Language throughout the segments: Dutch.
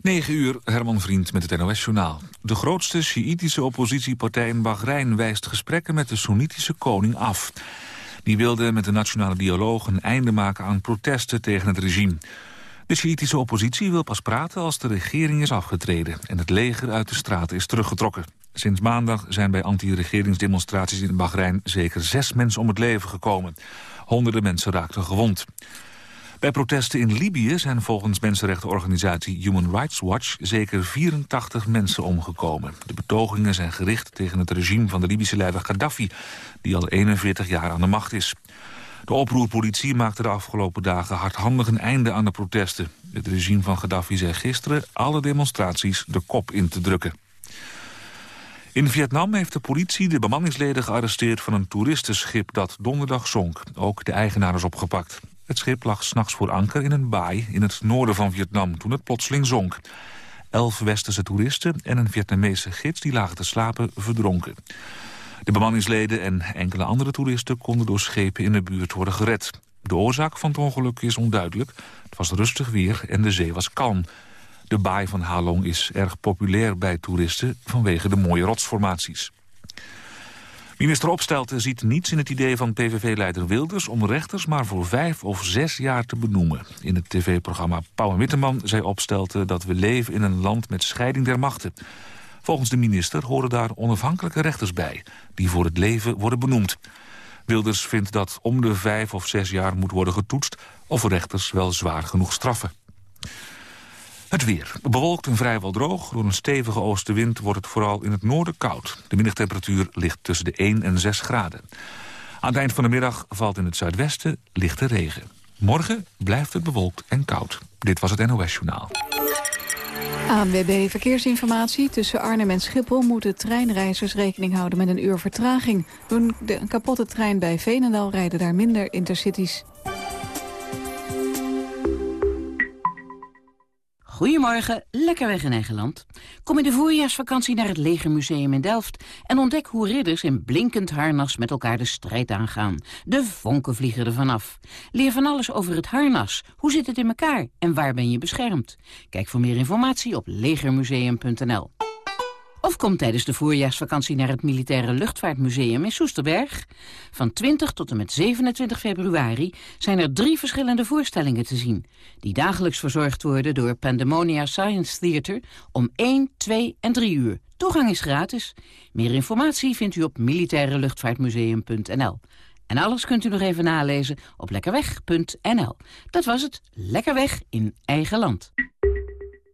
9 uur, Herman Vriend met het NOS-journaal. De grootste Sjiïtische oppositiepartij in Bahrein wijst gesprekken met de Soenitische koning af. Die wilde met de nationale dialoog een einde maken aan protesten tegen het regime. De Sjiïtische oppositie wil pas praten als de regering is afgetreden... en het leger uit de straten is teruggetrokken. Sinds maandag zijn bij anti-regeringsdemonstraties in Bahrein... zeker zes mensen om het leven gekomen. Honderden mensen raakten gewond. Bij protesten in Libië zijn volgens mensenrechtenorganisatie Human Rights Watch zeker 84 mensen omgekomen. De betogingen zijn gericht tegen het regime van de Libische leider Gaddafi, die al 41 jaar aan de macht is. De oproerpolitie maakte de afgelopen dagen hardhandig een einde aan de protesten. Het regime van Gaddafi zei gisteren alle demonstraties de kop in te drukken. In Vietnam heeft de politie de bemanningsleden gearresteerd van een toeristenschip dat donderdag zonk. Ook de eigenaar is opgepakt. Het schip lag s'nachts voor anker in een baai in het noorden van Vietnam toen het plotseling zonk. Elf westerse toeristen en een Vietnamese gids die lagen te slapen verdronken. De bemanningsleden en enkele andere toeristen konden door schepen in de buurt worden gered. De oorzaak van het ongeluk is onduidelijk. Het was rustig weer en de zee was kalm. De baai van Halong is erg populair bij toeristen vanwege de mooie rotsformaties. Minister Opstelten ziet niets in het idee van PVV-leider Wilders... om rechters maar voor vijf of zes jaar te benoemen. In het tv-programma Pauw en Witteman zei Opstelten... dat we leven in een land met scheiding der machten. Volgens de minister horen daar onafhankelijke rechters bij... die voor het leven worden benoemd. Wilders vindt dat om de vijf of zes jaar moet worden getoetst... of rechters wel zwaar genoeg straffen. Het weer. Bewolkt en vrijwel droog. Door een stevige oostenwind wordt het vooral in het noorden koud. De middagtemperatuur ligt tussen de 1 en 6 graden. Aan het eind van de middag valt in het zuidwesten lichte regen. Morgen blijft het bewolkt en koud. Dit was het NOS Journaal. ANWB Verkeersinformatie. Tussen Arnhem en Schiphol moeten treinreizigers rekening houden met een uur vertraging. Door een kapotte trein bij Veenendaal rijden daar minder intercities. Goedemorgen, lekker weg in eigen land. Kom in de voorjaarsvakantie naar het Legermuseum in Delft... en ontdek hoe ridders in blinkend harnas met elkaar de strijd aangaan. De vonken vliegen er vanaf. Leer van alles over het harnas. Hoe zit het in elkaar en waar ben je beschermd? Kijk voor meer informatie op legermuseum.nl. Of kom tijdens de voorjaarsvakantie naar het Militaire Luchtvaartmuseum in Soesterberg. Van 20 tot en met 27 februari zijn er drie verschillende voorstellingen te zien... die dagelijks verzorgd worden door Pandemonia Science Theater om 1, 2 en 3 uur. Toegang is gratis. Meer informatie vindt u op militaireluchtvaartmuseum.nl. En alles kunt u nog even nalezen op lekkerweg.nl. Dat was het. Lekker weg in eigen land.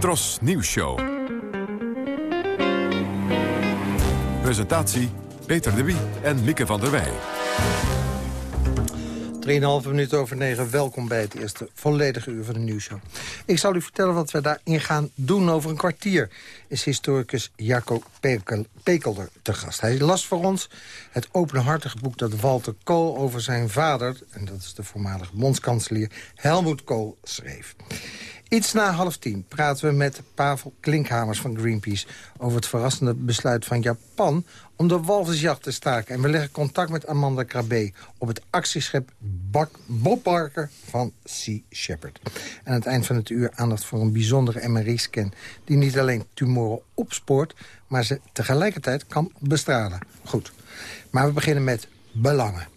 Tros Nieuws Show. Presentatie Peter de Wie en Mieke van der Wij. 3,5 minuten over 9. Welkom bij het eerste volledige uur van de nieuwsshow. Ik zal u vertellen wat we daarin gaan doen over een kwartier. Is historicus Jaco Pekelder te gast. Hij las voor ons het openhartige boek dat Walter Kool over zijn vader... en dat is de voormalige bondskanselier Helmoet Kool schreef. Iets na half tien praten we met Pavel Klinkhamers van Greenpeace... over het verrassende besluit van Japan om de walvisjacht te staken. En we leggen contact met Amanda Krabbe op het actieschip Bob Parker van Sea Shepherd. En aan het eind van het uur aandacht voor een bijzondere MRI-scan... die niet alleen tumoren opspoort, maar ze tegelijkertijd kan bestralen. Goed, maar we beginnen met belangen.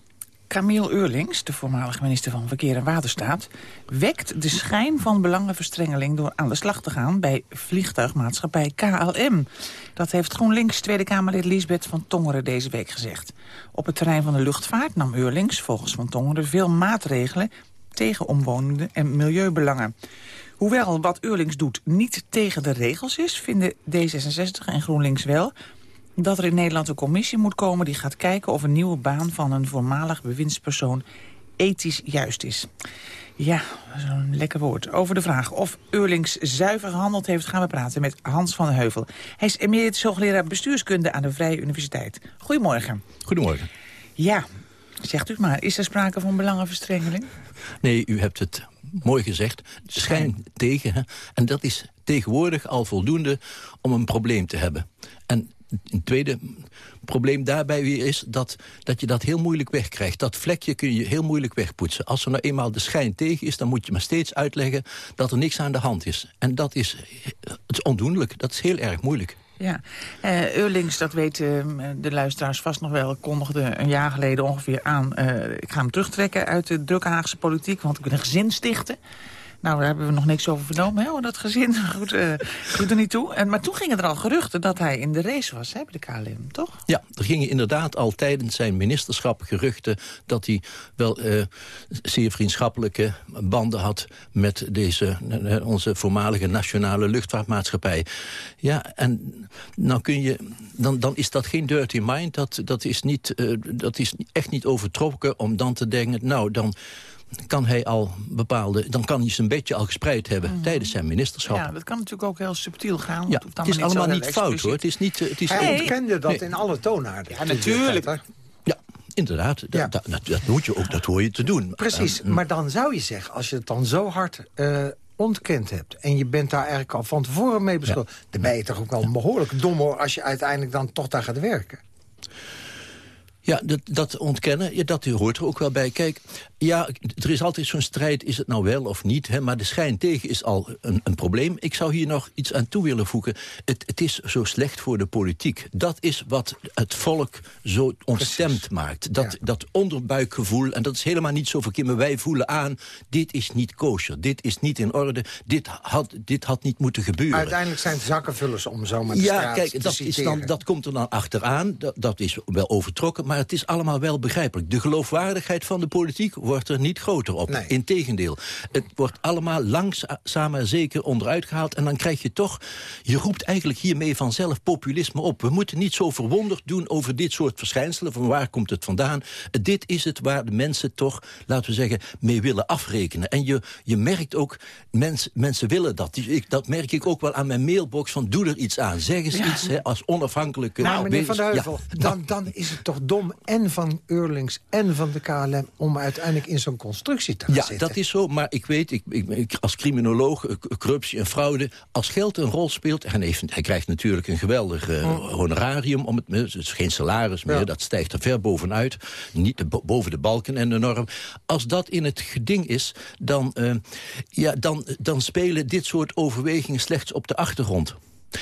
Camille Eurlings, de voormalige minister van Verkeer en Waterstaat... wekt de schijn van belangenverstrengeling door aan de slag te gaan... bij vliegtuigmaatschappij KLM. Dat heeft GroenLinks Tweede Kamerlid Liesbeth van Tongeren deze week gezegd. Op het terrein van de luchtvaart nam Eurlings volgens Van Tongeren... veel maatregelen tegen omwonenden en milieubelangen. Hoewel wat Eurlings doet niet tegen de regels is... vinden D66 en GroenLinks wel dat er in Nederland een commissie moet komen... die gaat kijken of een nieuwe baan van een voormalig bewindspersoon ethisch juist is. Ja, zo'n lekker woord. Over de vraag of Eurlings zuiver gehandeld heeft... gaan we praten met Hans van Heuvel. Hij is emeritus hoogleraar bestuurskunde aan de Vrije Universiteit. Goedemorgen. Goedemorgen. Ja, zegt u het maar. Is er sprake van belangenverstrengeling? Nee, u hebt het mooi gezegd. Schijn tegen. Hè? En dat is tegenwoordig al voldoende om een probleem te hebben. En een tweede probleem daarbij weer is dat, dat je dat heel moeilijk wegkrijgt. Dat vlekje kun je heel moeilijk wegpoetsen. Als er nou eenmaal de schijn tegen is, dan moet je maar steeds uitleggen dat er niks aan de hand is. En dat is, het is ondoenlijk. Dat is heel erg moeilijk. Ja, uh, Eurlings, dat weten de luisteraars vast nog wel... kondigde een jaar geleden ongeveer aan... Uh, ik ga hem terugtrekken uit de drukke Haagse politiek... want ik wil een gezin stichten. Nou, daar hebben we nog niks over vernomen, hè, dat gezin. Goed, goed er niet toe. En, maar toen gingen er al geruchten dat hij in de race was hè, bij de KLM, toch? Ja, er gingen inderdaad al tijdens zijn ministerschap geruchten... dat hij wel uh, zeer vriendschappelijke banden had... met deze, uh, onze voormalige nationale luchtvaartmaatschappij. Ja, en nou kun je, dan, dan is dat geen dirty mind. Dat, dat, is niet, dat is echt niet overtrokken om dan te denken... nou, dan kan hij al bepaalde... dan kan hij zijn bedje al gespreid hebben mm. tijdens zijn ministerschap. Ja, dat kan natuurlijk ook heel subtiel gaan. Ja, het, is allemaal niet fout, hoor. Het is niet, het is hij ontkende dat in alle toonaarden. Ja, natuurlijk. Ja, inderdaad. Ja. Dat, dat, dat, moet je ook, dat hoor je te doen. Precies, maar dan zou je zeggen, als je het dan zo hard... Uh, ontkend hebt. En je bent daar eigenlijk al van tevoren mee beschuldigd. Ja. Dan ben je toch ook wel behoorlijk dom hoor... als je uiteindelijk dan toch daar gaat werken. Ja, dat, dat ontkennen, ja, dat hoort er ook wel bij. Kijk, ja, er is altijd zo'n strijd, is het nou wel of niet? Hè? Maar de schijn tegen is al een, een probleem. Ik zou hier nog iets aan toe willen voegen. Het, het is zo slecht voor de politiek. Dat is wat het volk zo ontstemd maakt. Dat, dat onderbuikgevoel, en dat is helemaal niet zo verkeerd... maar wij voelen aan, dit is niet kosher, dit is niet in orde... dit had, dit had niet moeten gebeuren. Uiteindelijk zijn het zakkenvullers om zo maar Ja, kijk, dat, is dan, dat komt er dan achteraan. Dat, dat is wel overtrokken, maar het is allemaal wel begrijpelijk. De geloofwaardigheid van de politiek wordt er niet groter op. Nee. Integendeel. Het wordt allemaal langzaam maar zeker onderuit gehaald... en dan krijg je toch... je roept eigenlijk hiermee vanzelf populisme op. We moeten niet zo verwonderd doen over dit soort verschijnselen. Van waar komt het vandaan? Dit is het waar de mensen toch, laten we zeggen... mee willen afrekenen. En je, je merkt ook, mens, mensen willen dat. Ik, dat merk ik ook wel aan mijn mailbox van doe er iets aan. Zeg eens iets hè, als onafhankelijke... Nou, meneer Van der Heuvel, ja, dan, dan is het toch dom en van Eurlings en van de KLM... om uiteindelijk in zo'n constructie te gaan ja, zitten. dat is zo, maar ik weet, ik, ik, als criminoloog, eh, corruptie en fraude... als geld een rol speelt, en heeft, hij krijgt natuurlijk een geweldig uh, honorarium... Om het, het is geen salaris meer, ja. dat stijgt er ver bovenuit. Niet de, boven de balken en de norm. Als dat in het geding is, dan, uh, ja, dan, dan spelen dit soort overwegingen slechts op de achtergrond.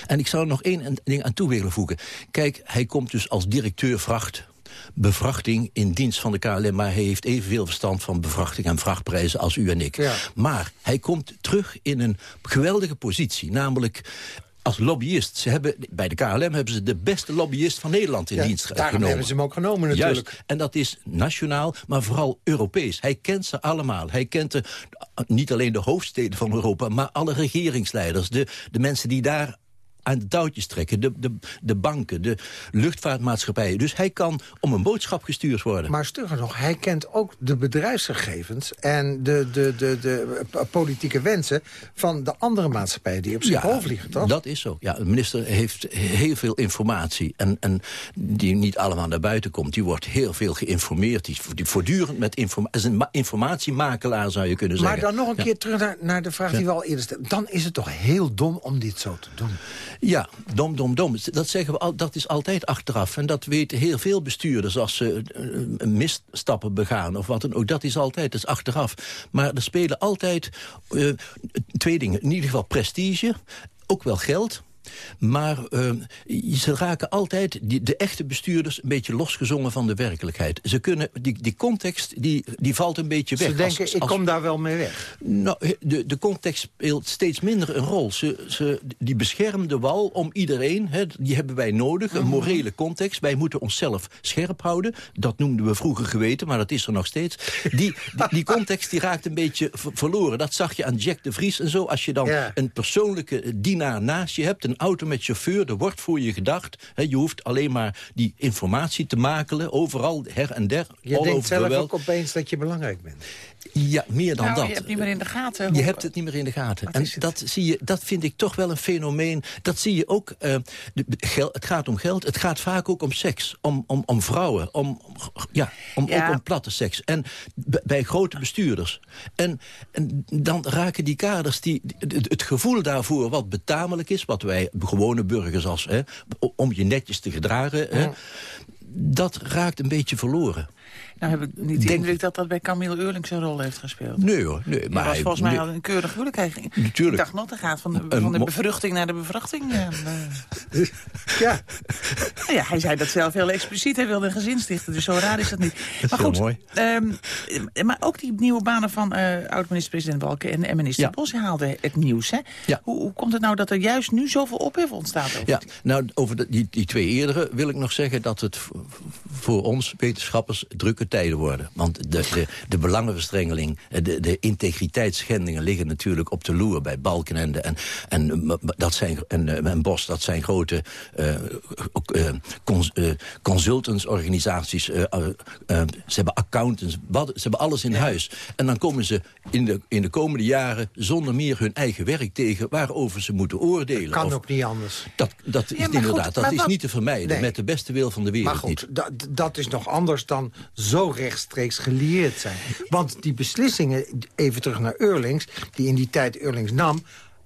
En ik zou er nog één ding aan toe willen voegen. Kijk, hij komt dus als directeur vracht bevrachting in dienst van de KLM... maar hij heeft evenveel verstand van bevrachting en vrachtprijzen als u en ik. Ja. Maar hij komt terug in een geweldige positie, namelijk als lobbyist. Ze hebben, bij de KLM hebben ze de beste lobbyist van Nederland in ja, dienst genomen. Daarom hebben ze hem ook genomen natuurlijk. Juist. En dat is nationaal, maar vooral Europees. Hij kent ze allemaal. Hij kent de, niet alleen de hoofdsteden van Europa... maar alle regeringsleiders, de, de mensen die daar aan de touwtjes trekken. De, de, de banken, de luchtvaartmaatschappijen. Dus hij kan om een boodschap gestuurd worden. Maar stugger nog, hij kent ook de bedrijfsgegevens... en de, de, de, de, politieke wensen van de andere maatschappijen... die op Schiphol ja, vliegen, toch? dat is zo. Ja, de minister heeft heel veel informatie... en, en die niet allemaal naar buiten komt. Die wordt heel veel geïnformeerd. Die, die voortdurend met informatie... is een informatiemakelaar, zou je kunnen zeggen. Maar dan nog een keer terug naar, naar de vraag die we al eerder stelden. Dan is het toch heel dom om dit zo te doen? Ja, dom, dom, dom. Dat, zeggen we al, dat is altijd achteraf. En dat weten heel veel bestuurders als ze uh, misstappen begaan of wat dan ook. Dat is altijd, dat achteraf. Maar er spelen altijd uh, twee dingen. In ieder geval prestige, ook wel geld... Maar uh, ze raken altijd, die, de echte bestuurders... een beetje losgezongen van de werkelijkheid. Ze kunnen, die, die context, die, die valt een beetje weg. Ze denken, als, als, ik kom daar wel mee weg. Nou, de, de context speelt steeds minder een rol. Ze, ze, die beschermde wal om iedereen, hè, die hebben wij nodig. Een morele context. Wij moeten onszelf scherp houden. Dat noemden we vroeger geweten, maar dat is er nog steeds. Die, die, die context die raakt een beetje ver- verloren. Dat zag je aan Jack de Vries en zo. Als je dan Ja. een persoonlijke dienaar naast je hebt... een auto met chauffeur, er wordt voor je gedacht. Je hoeft alleen maar die informatie te makelen. Overal, her en der, Je denkt zelf ook opeens dat je belangrijk bent. Ja, meer dan Nou, dat. je hebt niet meer in de gaten. Je hebt het niet meer in de gaten. En het? dat, zie je, dat vind ik toch wel een fenomeen. Dat zie je ook. eh, de- het gaat om geld. Het gaat vaak ook om seks. Om, om, om vrouwen. Om, ja, om, Ja. ook om platte seks. En bij grote bestuurders. En, en dan raken die kaders die, het, het gevoel daarvoor wat betamelijk is. Wat wij gewone burgers als. Hè, om je netjes te gedragen. Hè, dat raakt een beetje verloren. Nou heb ik niet de indruk dat dat bij Camille Eurlings een rol heeft gespeeld. Nee hoor. Nee, Maar was hij- volgens mij nee. al een keurig huwelijk. Natuurlijk. Ik dacht nog, dat gaat van de, van de bevruchting naar de bevruchting. En, Ja, nou ja, hij zei dat zelf heel expliciet. Hij wilde een gezin stichten, dus zo raar is dat niet. maar goed, mooi. ehm, maar ook die nieuwe banen van eh oud-minister-president Balken en, en minister Ja. Bos haalden het nieuws. Hè? Ja. Hoe, hoe komt het nou dat er juist nu zoveel ophef ontstaat? Over Ja, nou, over die, die twee eerdere wil ik nog zeggen dat het voor ons wetenschappers drukke tijden worden. Want de, de, de belangenverstrengeling, eh, de, de integriteitsschendingen liggen natuurlijk op de loer bij Balkenende en, en, dat zijn, en, eh, en Bos. Dat zijn grote eh, cons- consultantsorganisaties. ze hebben accountants, wat- ze hebben alles in huis. En dan komen ze in de, in de komende jaren zonder meer hun eigen werk tegen... waarover ze moeten oordelen. kan Of- ook niet anders. dat, dat is goed, inderdaad, dat is wat- niet te vermijden. Nee. Met de beste wil van de wereld Maar goed, niet. dat, dat is nog anders dan zo rechtstreeks gelieerd zijn. Want die beslissingen, even terug naar Eurlings... die in die tijd Eurlings nam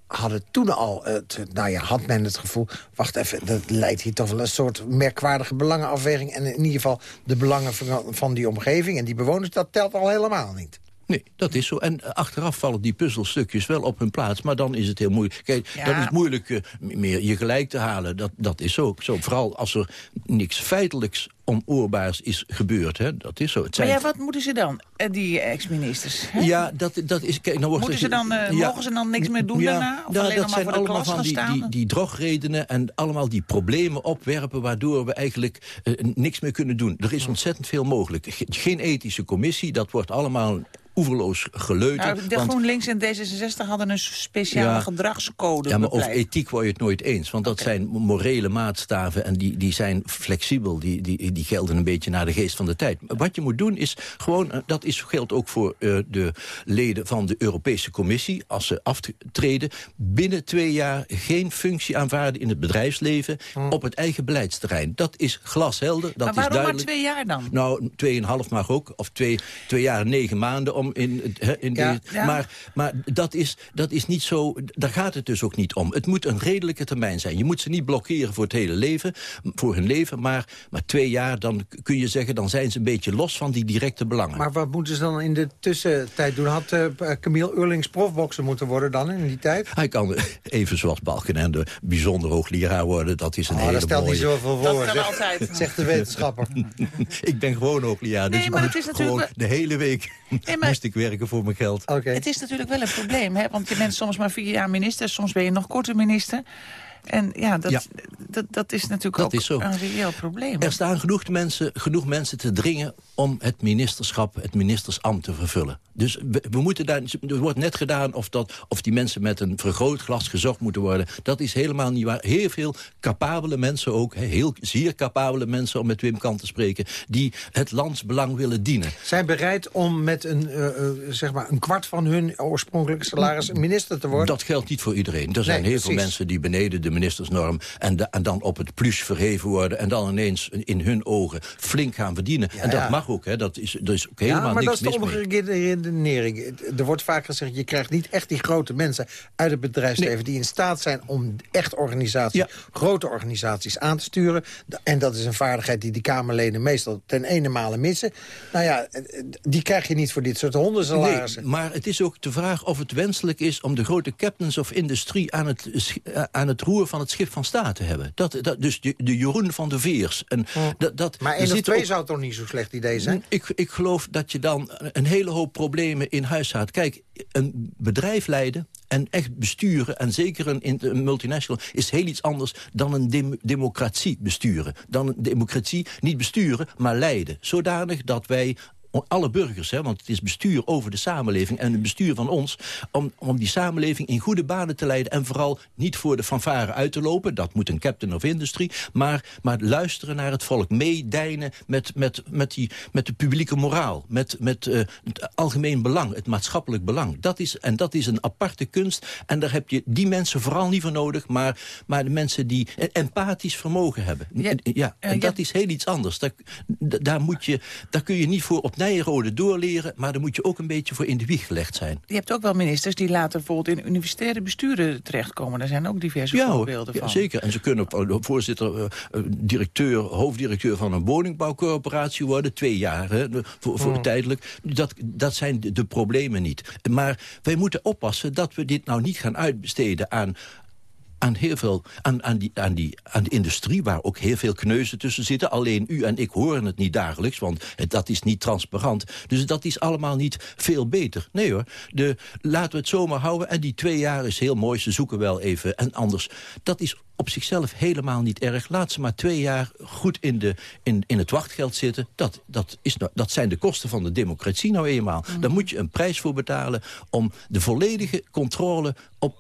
hadden toen al, het, nou ja, had men het gevoel... wacht even, dat leidt hier toch wel een soort merkwaardige belangenafweging... en in ieder geval de belangen van die omgeving en die bewoners... dat telt al helemaal niet. Nee, dat is zo. En eh, achteraf vallen die puzzelstukjes wel op hun plaats. Maar dan is het heel moeilijk. Kijk, Ja. dan is het moeilijk eh, meer je gelijk te halen. Dat, dat is zo. zo. Vooral als er niks feitelijks onoorbaars is gebeurd. Hè. Dat is zo. Het Maar zijn... ja, wat moeten ze dan, eh, die ex-ministers? Ja, dat, dat is... Kijk, nou wordt Moeten ze dan, eh, mogen ze dan niks meer doen daarna? Of ja, alleen dat maar zijn voor de allemaal van die, die, die drogredenen en allemaal die problemen opwerpen... waardoor we eigenlijk niks meer kunnen doen. Er is ontzettend veel mogelijk. Ge- Geen ethische commissie, dat wordt allemaal oeverloos geleuter. Nou, de want- GroenLinks en D66 hadden een speciale Ja. gedragscode ja, maar over ethiek word je het nooit eens. Want dat zijn morele maatstaven en die, die zijn flexibel. Die, die, die gelden een beetje naar de geest van de tijd. Wat je moet doen is gewoon, eh, dat is, geldt ook voor eh, de leden van de Europese Commissie... als ze aftreden, binnen twee jaar geen functie aanvaarden in het bedrijfsleven... op het eigen beleidsterrein. Dat is glashelder, dat maar is waarom maar twee jaar dan? Nou, tweeënhalf mag ook. Of twee, twee jaar en negen maanden. Om in, in Ja. die- Ja. Maar, maar dat, is, dat is niet zo... Daar gaat het dus ook niet om. Het moet een redelijke termijn zijn. Je moet ze niet blokkeren voor het hele leven. Voor hun leven. Maar, maar twee jaar, dan kun je zeggen... dan zijn ze een beetje los van die directe belangen. Maar wat moeten ze dan in de tussentijd doen? Had eh, Camille Eurlings profbokser moeten worden dan in die tijd? Hij kan even zoals Balkenende bijzonder hoogleraar worden. Dat is een Oh, hele dat stelt mooie... niet zoveel Dat voor, kan zeg- altijd. zegt de wetenschapper. Ik ben gewoon hoogleraar. Dus Nee, maar moet het is gewoon natuurlijk de hele week Nee, maar- moest ik werken voor mijn geld. Oké. Het is natuurlijk wel een probleem, hè? want je bent soms maar vier jaar minister... soms ben je nog korter minister. En ja, dat, Ja. Dat, dat is natuurlijk Dat ook is zo. een reëel probleem. Er staan genoeg mensen, genoeg mensen te dringen om het ministerschap, het ministersambt te vervullen. Dus we, we moeten daar, er wordt net gedaan of, dat, of die mensen met een vergrootglas gezocht moeten worden. Dat is helemaal niet waar. Heel veel capabele mensen ook, heel zeer capabele mensen om met Wim Kant te spreken, die het landsbelang willen dienen. Zijn bereid om met een, eh, eh, zeg maar een kwart van hun oorspronkelijke salaris minister te worden? Dat geldt niet voor iedereen. Er zijn heel veel mensen die beneden de ministersnorm... En, de- en dan op het plus verheven worden... en dan ineens in hun ogen flink gaan verdienen. en dat ja. mag ook, hè. Dat is, er is ook helemaal ja, maar niks dat is mis. Redenering. Er wordt vaak gezegd, je krijgt niet echt die grote mensen uit het bedrijfsleven... die in staat zijn om echt organisaties, Ja. grote organisaties aan te sturen. En dat is een vaardigheid die die Kamerleden meestal ten ene male missen. Nou ja, die krijg je niet voor dit soort hondensalarissen. Nee, maar het is ook de vraag of het wenselijk is... om de grote captains of industrie aan het, eh, aan het roer van het schip van state hebben. Dat, dat, dus de, de Jeroen van de Veers. En dat, dat, maar één of twee ook- zou toch niet zo'n slecht idee zijn? ik, ik geloof dat je dan een hele hoop problemen in huis had. Kijk, een bedrijf leiden en echt besturen... en zeker een, een multinational is heel iets anders... dan een dem- democratie besturen. Dan een democratie niet besturen, maar leiden. Zodanig dat wij alle burgers, hè, want het is bestuur over de samenleving... en het bestuur van ons, om, om die samenleving in goede banen te leiden... en vooral niet voor de fanfare uit te lopen. Dat moet een captain of industry. Maar, maar luisteren naar het volk. Meedijnen met, met, met, die, met de publieke moraal. Met, met eh, het algemeen belang, het maatschappelijk belang. Dat is, en dat is een aparte kunst. En daar heb je die mensen vooral niet voor nodig... maar, maar de mensen die een empathisch vermogen hebben. Ja, Ja, en dat is heel iets anders. Daar, daar, moet je, daar kun je niet voor op Nijenrode doorleren... maar daar moet je ook een beetje voor in de wieg gelegd zijn. Je hebt ook wel ministers die later bijvoorbeeld in universitaire besturen terechtkomen. Daar zijn ook diverse Ja, voorbeelden ja, van. zeker. En ze kunnen eh, voorzitter, eh, eh, directeur, hoofddirecteur van een woningbouwcorporatie worden. Twee jaar, hè, voor, voor tijdelijk. Dat, dat zijn de problemen niet. Maar wij moeten oppassen dat we dit nou niet gaan uitbesteden aan aan heel veel, aan, aan, die, aan, die, aan de industrie, waar ook heel veel kneuzen tussen zitten. Alleen u en ik horen het niet dagelijks, want dat is niet transparant. Dus dat is allemaal niet veel beter. Nee hoor, de, laten we het zomaar houden. En die twee jaar is heel mooi, ze zoeken wel even. En anders, dat is op zichzelf helemaal niet erg. Laat ze maar twee jaar goed in, de, in, in het wachtgeld zitten. Dat, dat, is nou, dat zijn de kosten van de democratie nou eenmaal. Daar moet je een prijs voor betalen om de volledige controle op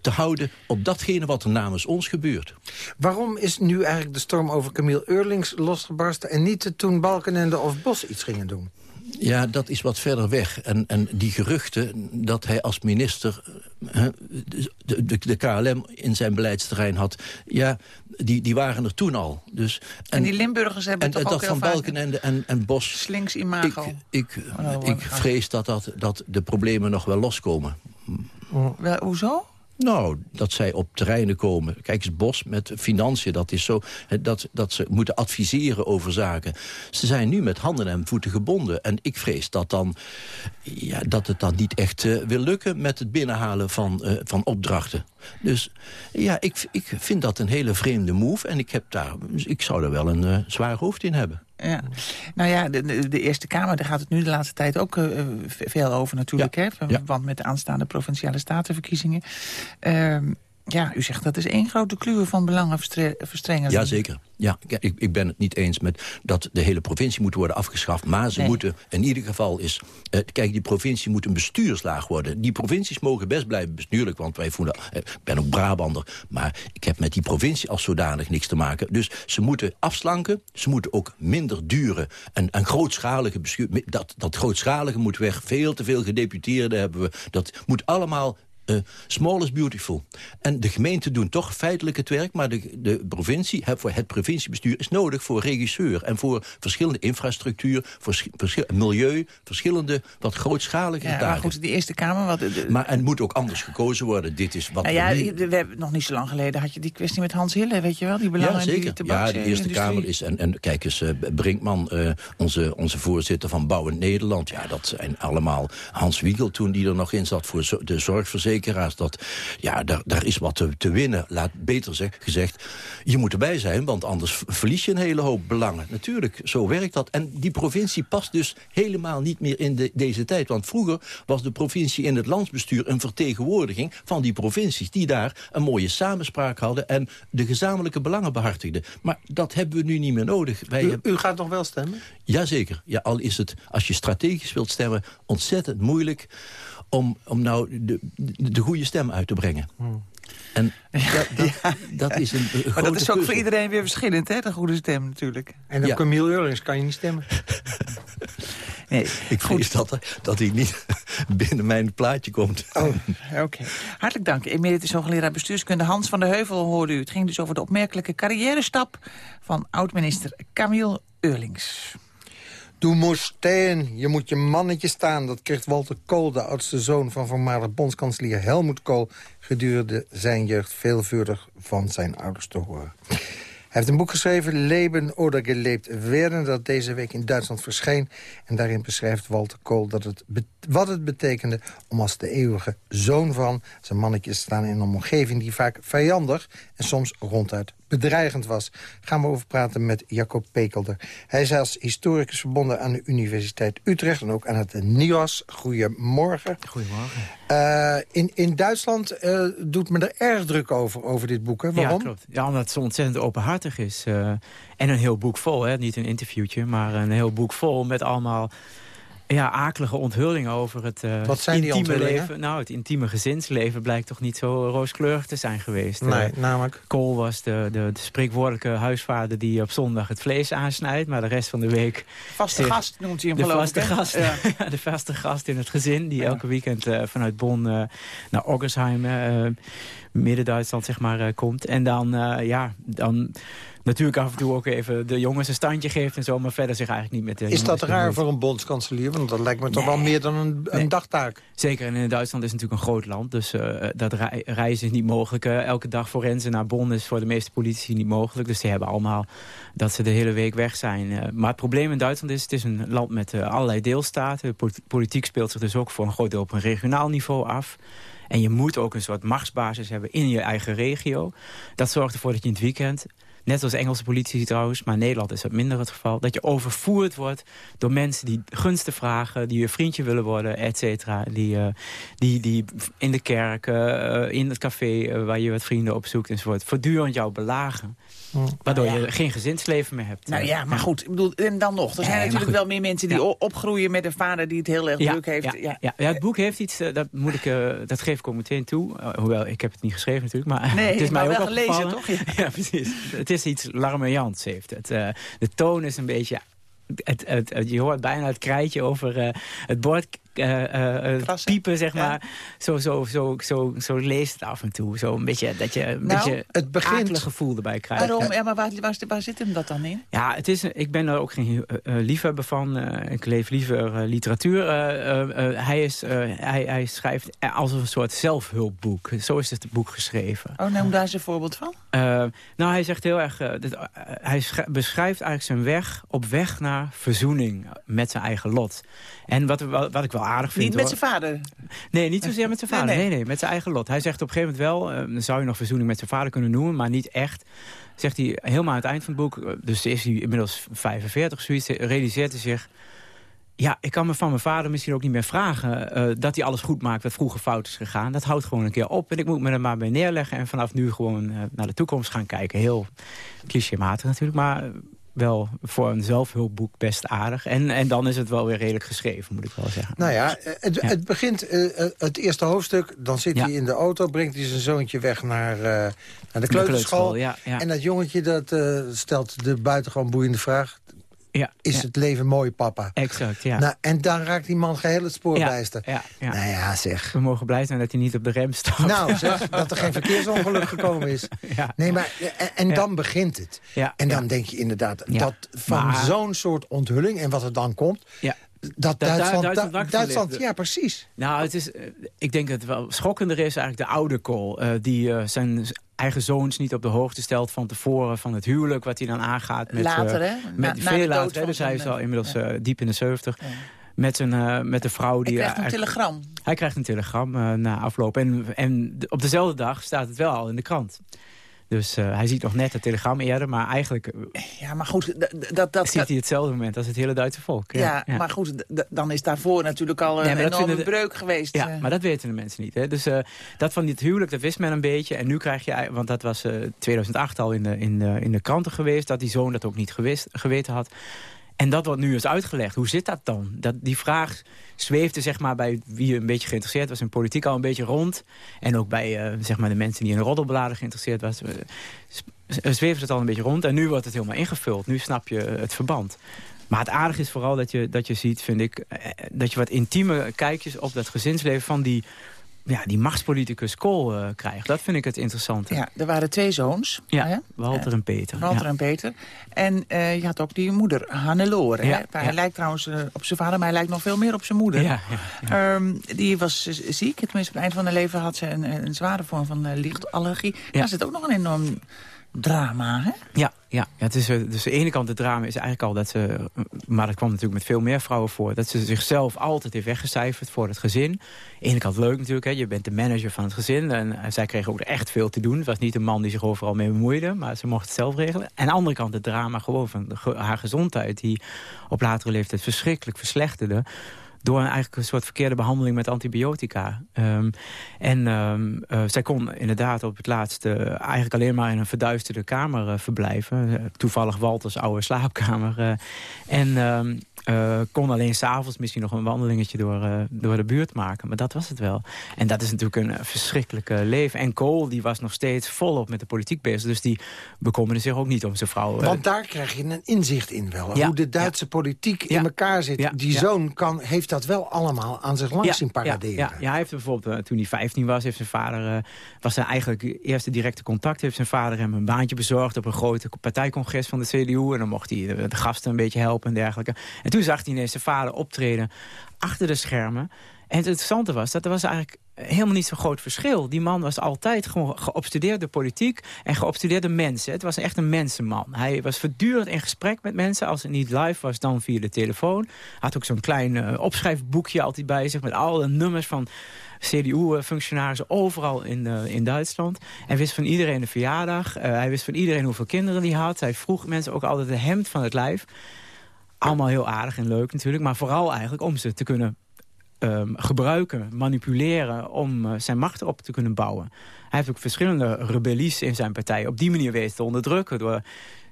te houden op datgene wat er namens ons gebeurt. Waarom is nu eigenlijk de storm over Camille Eurlings losgebarsten... en niet toen Balkenende of Bos iets gingen doen? Ja, dat is wat verder weg. En, en die geruchten dat hij als minister eh, de, de, de KLM in zijn beleidsterrein had... ja, die, die waren er toen al. Dus, En die Limburgers hebben en, toch en ook dat heel van vaak Balkenende en, en Bos... slinks Ik, imago. ik, Oh, ik wat- vrees dat, dat, dat de problemen nog wel loskomen. Wel, hoezo? Nou, dat zij op terreinen komen. Kijk eens, Bos met financiën, dat is zo... Dat, dat ze moeten adviseren over zaken. Ze zijn nu met handen en voeten gebonden. En ik vrees dat, dan, ja, dat het dan niet echt eh, wil lukken... met het binnenhalen van, eh, van opdrachten. Dus ja, ik, ik vind dat een hele vreemde move. En ik, heb daar, ik zou er wel een eh, zwaar hoofd in hebben. Ja. Nou ja, de, de, Eerste Kamer, daar gaat het nu de laatste tijd ook eh, veel over natuurlijk. Ja. Hè, Ja. verband met de aanstaande provinciale statenverkiezingen. Ehm, ja, u zegt dat is één grote kluwe van belangenverstrengeling. Jazeker. Ja, ik, ik- ik ben het niet eens met dat de hele provincie moet worden afgeschaft. Maar ze Nee. moeten, in ieder geval is... eh, kijk, die provincie moet een bestuurslaag worden. Die provincies mogen best blijven bestuurlijk, want wij voelen... eh, ik ben ook Brabander, maar ik heb met die provincie als zodanig niks te maken. Dus ze moeten afslanken, ze moeten ook minder duren. En, en grootschalige bestuur, dat, dat grootschalige moet weg. Veel te veel gedeputeerden hebben we. Dat moet allemaal eh, small is beautiful. En de gemeenten doen toch feitelijk het werk... maar de, de provincie, het, voor het provinciebestuur is nodig voor regisseur... en voor verschillende infrastructuur, voor verschil- milieu... verschillende, wat grootschalige Ja, maar goed, die Eerste Kamer... Wat, de, de- Maar en het moet ook anders gekozen worden. Dit is wat nou ja, we nu- we hebben, nog niet zo lang geleden had je die kwestie met Hans Hille, weet je wel? Die belangen Ja, die zeker. Ja, de Eerste. Kamer is... En, en kijk eens, eh, Brinkman, eh, onze, onze voorzitter van Bouwend Nederland... ja, dat zijn allemaal... Hans Wiegel, toen die er nog in zat voor zo- de dat, ja, daar, daar is wat te, te winnen. Laat beter zeg, gezegd, je moet erbij zijn... want anders verlies je een hele hoop belangen. Natuurlijk, zo werkt dat. En die provincie past dus helemaal niet meer in de, deze tijd. Want vroeger was de provincie in het landsbestuur... een vertegenwoordiging van die provincies... die daar een mooie samenspraak hadden... en de gezamenlijke belangen behartigden. Maar dat hebben we nu niet meer nodig. Wij U, hebben, u gaat nog wel stemmen? jazeker, ja, al is het, als je strategisch wilt stemmen... ontzettend moeilijk om, om nou de, de, de goede stem uit te brengen. En dat, dat, dat is een, Maar dat is ook voor iedereen weer verschillend, hè? De goede stem natuurlijk. En op Ja. Camille Eurlings kan je niet stemmen. Nee, Ik vrees dat, dat hij niet binnen mijn plaatje komt. Oh. Oké. Hartelijk dank. Emeritus hoogleraar bestuurskunde Hans van der Heuvel hoorde u. Het ging dus over de opmerkelijke carrière-stap van oud-minister Camille Eurlings. Doe moest je moet je mannetje staan. Dat kreeg Walter Kool, de oudste zoon van voormalig bondskanselier Helmut Kool... gedurende zijn jeugd veelvuldig van zijn ouders te horen. heeft een boek geschreven, Leben oder gelebt werden... dat deze week in Duitsland verscheen. En daarin beschrijft Walter Kool dat het wat het betekende... om als de eeuwige zoon van zijn mannetjes te staan in een omgeving... die vaak vijandig en soms ronduit bedreigend was. Gaan we over praten met Jacob Pekelder. Hij is als historicus verbonden aan de Universiteit Utrecht... en ook aan het NIOS. Goedemorgen. Goedemorgen. Uh, in, in Duitsland uh, doet men er erg druk over, over dit boek. Hè? Waarom? Ja, klopt. Ja, omdat het zo ontzettend openhartig is. Uh, en een heel boek vol, hè? niet een interviewtje... maar een heel boek vol met allemaal ja, akelige onthullingen over het uh, Wat zijn intieme leven. Nou, het intieme gezinsleven blijkt toch niet zo rooskleurig te zijn geweest. Nee, uh, namelijk? Cole was de, de, de spreekwoordelijke huisvader die op zondag het vlees aansnijdt. Maar de rest van de week... Vaste gast noemt hij hem de vaste ik, gast, ja. de vaste gast in het gezin. Die ja. elke weekend uh, vanuit Bonn naar Oggersheim, midden-Duitsland zeg maar, komt. En dan, ja, dan natuurlijk af en toe ook even de jongens een standje geeft en zo... maar verder zich eigenlijk niet met de Is dat raar voor een bondskanselier? Want dat lijkt me toch wel meer dan een, een nee. dagtaak. Zeker, en in Duitsland is het natuurlijk een groot land. Dus uh, dat rei reizen is niet mogelijk. Uh, elke dag forensen naar Bonn is voor de meeste politici niet mogelijk. Dus die hebben allemaal dat ze de hele week weg zijn. Uh, maar het probleem in Duitsland is, het is een land met allerlei deelstaten. De politiek speelt zich dus ook voor een groot deel op een regionaal niveau af. En je moet ook een soort machtsbasis hebben in je eigen regio. Dat zorgt ervoor dat je in het weekend net als Engelse politie trouwens, maar in Nederland is dat minder het geval... dat je overvoerd wordt door mensen die gunsten vragen... die je vriendje willen worden, et cetera. Die, uh, die, die in de kerk, uh, in het café uh, waar je wat vrienden opzoekt enzovoort... voortdurend jou belagen. Waardoor Nou ja. je geen gezinsleven meer hebt. Nou ja, maar goed, ik bedoel, en dan nog. Er zijn natuurlijk wel meer mensen die Ja. opgroeien met een vader die het heel erg druk heeft. Ja, ja, ja. Ja, het boek heeft iets, eh, dat, moet ik, eh, dat geef ik ook meteen toe. Eh, hoewel, ik heb het niet geschreven natuurlijk. Maar Nee, het is maar mij wel ook gelezen, opgevallen. toch? Ja. precies. Het is iets larmoyants heeft het. Eh, de toon is een beetje... Het, het- je hoort bijna het krijtje over eh, het bord eh, eh, eh, piepen, zeg maar. Zo, zo, zo, zo, zo leest het af en toe. Zo een beetje dat je een Nou, beetje het begint- gevoel erbij krijgt. Waarom? Ja, maar waar, zit hem dat dan in? Ja, het is, ik ben er ook geen liefhebber van. Ik leef liever literatuur. Hij, is, hij, hij schrijft als een soort zelfhulpboek. Zo is het boek geschreven. Oh, neem daar eens een voorbeeld van. Nou, hij zegt heel erg... hij schri- beschrijft eigenlijk zijn weg op weg naar verzoening met zijn eigen lot. En wat, wat, wat ik wel aardig vind... Niet met zijn vader. Nee, niet zozeer met zijn vader. nee. Nee, nee, met zijn eigen lot. Hij zegt op een gegeven moment wel, eh, dan zou je nog verzoening met zijn vader kunnen noemen, maar niet echt. Zegt hij helemaal aan het eind van het boek, eh, dus is hij inmiddels 45 of zoiets, eh, realiseert hij zich... Ja, ik kan me van mijn vader misschien ook niet meer vragen... dat hij alles goed maakt wat vroeger fout is gegaan. Dat houdt gewoon een keer op. En ik moet me er maar bij neerleggen... en vanaf nu gewoon naar de toekomst gaan kijken. Heel clichématig natuurlijk, maar wel voor een zelfhulpboek best aardig. En, en dan is het wel weer redelijk geschreven, moet ik wel zeggen. Nou ja, het, Ja. het begint, eh, eh, het eerste hoofdstuk, dan zit Ja. hij in de auto... brengt hij zijn zoontje weg naar, eh, naar de De kleuterschool. ja, ja. En dat jongetje dat stelt de buitengewoon boeiende vraag... ja, is ja, het leven mooi, papa? Exact, ja. Nou, en dan raakt die man geheel het spoor ja, bijster. ja, ja. Nou ja, zeg. We mogen blij zijn dat hij niet op de rem staat. Nou zeg, dat er geen verkeersongeluk gekomen is. Nee, maar en, dan begint het. ja, En dan denk je inderdaad, dat van zo'n soort onthulling... en wat er dan komt, ja. dat Dat Duitsland... Duitsland Da- Duitsland ja, precies. Nou, het is, eh, ik denk dat het wel schokkender is eigenlijk de oude Kool. eh, die eh, zijn eigen zoons niet op de hoogte stelt van tevoren van het huwelijk... wat hij dan aangaat. Met, Later, eh, hè? Met, Na- veel later, hè, dus hij is al eh, inmiddels ja. eh, diep in de 70. Ja. Met, zijn, met de vrouw Hij die... krijgt eh, een telegram. Hij krijgt een telegram na afloop. En, en op dezelfde dag staat het wel al in de krant. Dus eh, hij ziet nog net het telegram eerder, maar eigenlijk eh, Ja, maar goed, dat, dat, ziet hij hetzelfde moment als het hele Duitse volk. ja, maar goed, dan is daarvoor natuurlijk al een Nee, maar dat enorme de- breuk geweest. Ja, eh. maar dat weten de mensen niet. Hè? Dus eh, dat van dit huwelijk, dat wist men een beetje. En nu krijg je, want dat was eh 2008 al in de, in, de, in de kranten geweest... dat die zoon dat ook niet gewist, geweten had. En dat wordt nu eens uitgelegd. Hoe zit dat dan? Dat, die vraag zweefde zeg maar, bij wie een beetje geïnteresseerd was in politiek al een beetje rond. En ook bij eh, zeg maar, de mensen die in de roddelbladen geïnteresseerd was. eh, s- zweefde het al een beetje rond. En nu wordt het helemaal ingevuld. Nu snap je het verband. Maar het aardige is vooral dat je, dat je ziet, vind ik... eh, dat je wat intieme kijkjes op dat gezinsleven van die, ja, die machtspoliticus Kool eh, krijgt. Dat vind ik het interessante. Ja, er waren twee zoons. Ja, hè? Walter en Peter. Walter ja. en Peter. En eh, je had ook die moeder, Hannelore. Ja, hè? Hij lijkt trouwens eh, op zijn vader, maar hij lijkt nog veel meer op zijn moeder. Ehm, die was ziek. Tenminste, op het eind van haar leven had ze een, een zware vorm van lichtallergie. Ja. Daar zit ook nog een enorm drama, hè? Ja, ja, het is, eh, dus de ene kant het drama is eigenlijk al dat ze... maar dat kwam natuurlijk met veel meer vrouwen voor... dat ze zichzelf altijd heeft weggecijferd voor het gezin. Aan de ene kant leuk natuurlijk, hè, je bent de manager van het gezin... en zij kregen ook echt veel te doen. Het was niet een man die zich overal mee bemoeide... maar ze mocht het zelf regelen. En aan de andere kant het drama gewoon van haar gezondheid... die op latere leeftijd verschrikkelijk verslechterde door een, eigenlijk een soort verkeerde behandeling met antibiotica. Um, en um, uh, zij kon inderdaad op het laatste eigenlijk alleen maar in een verduisterde kamer uh, verblijven. Uh, toevallig Walters oude slaapkamer. en um, uh, kon alleen s'avonds misschien nog een wandelingetje door, door de buurt maken. Maar dat was het wel. En dat is natuurlijk een verschrikkelijke leven. En Kool die was nog steeds volop met de politiek bezig. Dus die bekommerde zich ook niet om zijn vrouw. Want daar krijg je een inzicht in wel. Ja, hoe de Duitse ja. politiek in elkaar zit. Die zoon kan, heeft dat wel allemaal aan zich langs zien paraderen. Ja, ja, hij heeft bijvoorbeeld, uh, toen hij 15 was, heeft zijn vader... was zijn eigenlijk eerste directe contact. Heeft zijn vader hem een baantje bezorgd op een grote partijcongres van de CDU. En dan mocht hij de, de gasten een beetje helpen en dergelijke. En toen toen zag hij ineens zijn vader optreden achter de schermen. En het interessante was dat er was eigenlijk helemaal niet zo'n groot verschil. Die man was altijd gewoon geobstudeerde politiek en geobstudeerde mensen. Het was echt een mensenman. Hij was voortdurend in gesprek met mensen. Als het niet live was, dan via de telefoon. Had ook zo'n klein uh, opschrijfboekje altijd bij zich... met alle nummers van CDU-functionarissen overal in, uh, in Duitsland. Hij wist van iedereen de verjaardag. Uh, hij wist van iedereen hoeveel kinderen hij had. Hij vroeg mensen ook altijd de hemd van het lijf. Allemaal heel aardig en leuk natuurlijk. Maar vooral eigenlijk om ze te kunnen um, gebruiken, manipuleren... om uh, zijn macht op te kunnen bouwen. Hij heeft ook verschillende rebellies in zijn partij... op die manier weten te onderdrukken... door,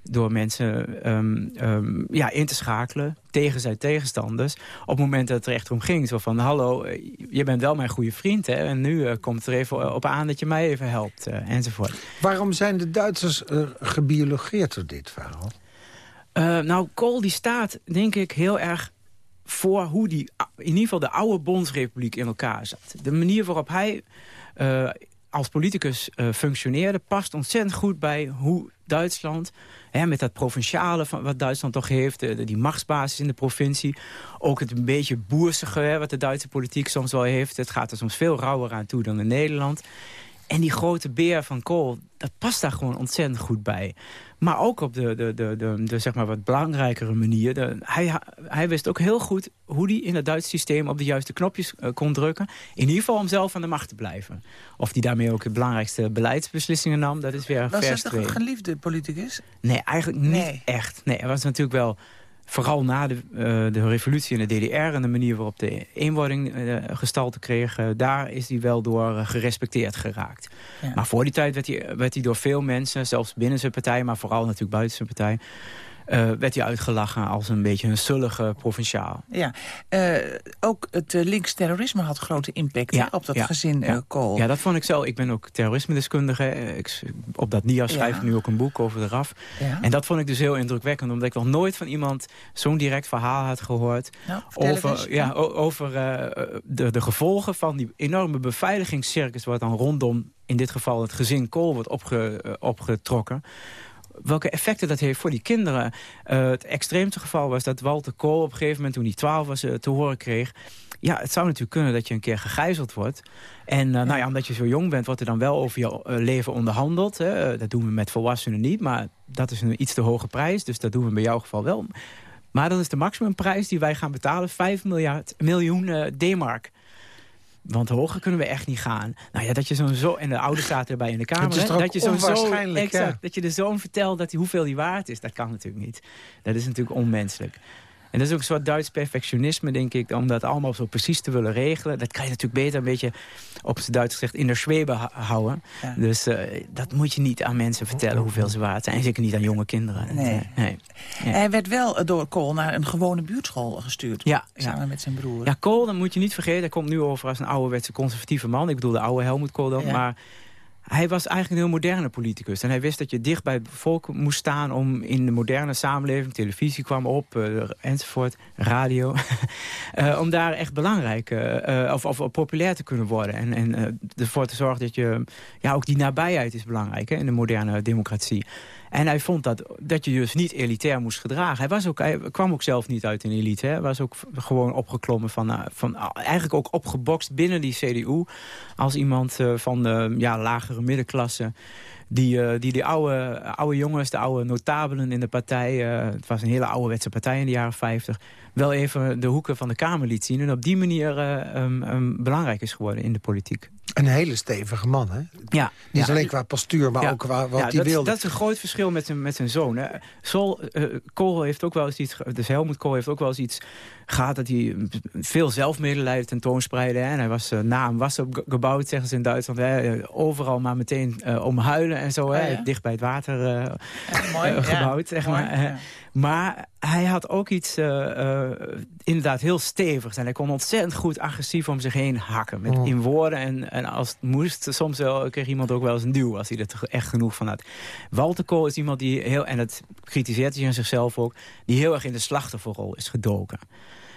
door mensen um, um, ja, in te schakelen tegen zijn tegenstanders. Op het moment dat het er echt om ging. Zo van, hallo, eh, je bent wel mijn goede vriend. Hè, en nu uh, komt het er even op aan dat je mij even helpt. Uh, enzovoort. Waarom zijn de Duitsers gebiologeerd door dit verhaal? Nou, Kool die staat, denk ik, heel erg voor hoe die, in ieder geval de oude bondsrepubliek in elkaar zat. De manier waarop hij uh, als politicus uh, functioneerde... past ontzettend goed bij hoe Duitsland... Hè, met dat provinciale van wat Duitsland toch heeft... Die machtsbasis in de provincie... ook het een beetje boersige hè, wat de Duitse politiek soms wel heeft. Het gaat er soms veel rauwer aan toe dan in Nederland. En die grote beer van Kool, dat past daar gewoon ontzettend goed bij. Maar ook op de, de, de, de, de zeg maar wat belangrijkere manier. De, hij, hij wist ook heel goed hoe hij in het Duitse systeem op de juiste knopjes uh, kon drukken. In ieder geval om zelf aan de macht te blijven. Of hij daarmee ook de belangrijkste beleidsbeslissingen nam, dat is weer Was hij een geliefde politicus? Nee, eigenlijk niet nee. echt. Nee, hij was natuurlijk wel vooral na de, uh, de revolutie in de DDR... en de manier waarop de eenwording uh, gestalte kreeg... Uh, daar is hij wel door gerespecteerd geraakt. Ja. Maar voor die tijd werd hij, werd hij door veel mensen... zelfs binnen zijn partij, maar vooral natuurlijk buiten zijn partij... Uh, werd hij uitgelachen als een beetje een zullige provinciaal. Ja, uh, ook het uh, links terrorisme had grote impact ja, op dat ja, gezin ja. Kool. Ja, dat vond ik zo. Ik ben ook terrorisme-deskundige. Ik, op dat NIA schrijf ik nu ook een boek over de RAF. En dat vond ik dus heel indrukwekkend, omdat ik nog nooit van iemand zo'n direct verhaal had gehoord. Nou, over ja, over de, de gevolgen van die enorme beveiligingscircus wat dan rondom, in dit geval het gezin Kool, wordt opge, opgetrokken welke effecten dat heeft voor die kinderen. Uh, het extreemste geval was dat Walter Kool op een gegeven moment... toen hij 12 was, uh, te horen kreeg... ja, het zou natuurlijk kunnen dat je een keer gegijzeld wordt. En uh, ja. nou ja, omdat je zo jong bent, wordt er dan wel over je leven onderhandeld. Hè. dat doen we met volwassenen niet, maar dat is een iets te hoge prijs. Dus dat doen we bij jouw geval wel. Maar dan is de maximumprijs die wij gaan betalen 5 miljard, miljoen D-mark. Want hoger kunnen we echt niet gaan. Nou ja, dat je zo'n zo en de oude staat erbij in de kamer. Dat is dat je zo'n zo exact, ja. dat je de zoon vertelt dat hij, hoeveel die waard is. Dat kan natuurlijk niet. Dat is natuurlijk onmenselijk. En dat is ook een soort Duits perfectionisme, denk ik, om dat allemaal zo precies te willen regelen. Dat kan je natuurlijk beter een beetje, op zijn Duits gezegd, in de zweebe houden. Ja. Dus uh, dat moet je niet aan mensen vertellen hoeveel ze waard zijn. En zeker niet aan jonge kinderen. Nee. nee. Ja. Hij werd wel door Kool naar een gewone buurtschool gestuurd. Ja, samen ja. met zijn broer. Ja, Kool, dan moet je niet vergeten, hij komt nu over als een ouderwetse conservatieve man. Ik bedoel de oude Helmut Kool dan, maar hij was eigenlijk een heel moderne politicus. En hij wist dat je dicht bij het volk moest staan... om in de moderne samenleving, televisie kwam op, uh, enzovoort, radio... uh, om daar echt belangrijk of, of, of, populair te kunnen worden. En, en ervoor te zorgen dat je... Ja, ook die nabijheid is belangrijk hè, in de moderne democratie. En hij vond dat, dat je dus niet elitair moest gedragen. Hij, was ook, kwam ook zelf niet uit een elite. Hij was ook gewoon opgeklommen van, uh, van... Eigenlijk ook opgebokst binnen die CDU. Als iemand uh, van de ja, lagere middenklasse die, uh, die, die oude, oude jongens, de oude notabelen in de partij... Het was een hele ouderwetse partij in de jaren 50... wel even de hoeken van de Kamer liet zien... en op die manier belangrijk is geworden in de politiek. Een hele stevige man, hè? Ja. Niet ja, alleen qua postuur, maar ja, ook qua wat ja, hij dat, wilde. Dat is een groot verschil met zijn, met zijn zoon. Hè. Sol, uh, Kool heeft ook wel eens iets... Dus Helmut Kool heeft ook wel eens iets gehad... dat hij veel zelfmedelijden tentoonspreidde. Hè. En hij was uh, na hem was gebouwd, zeggen ze in Duitsland. Hè. Overal maar meteen uh, omhuilen en zo. Hè. ja. Dicht bij het water mooi, gebouwd, zeg mooi, maar. Maar hij had ook iets uh, inderdaad heel stevigs. En hij kon ontzettend goed agressief om zich heen hakken. Met, Oh. In woorden. En, en als het moest, soms wel, kreeg iemand ook wel eens een duw. Als hij er echt genoeg van had. Walter Kool is iemand die heel, en dat kritiseert hij aan zichzelf ook... die heel erg in de slachtofferrol is gedoken.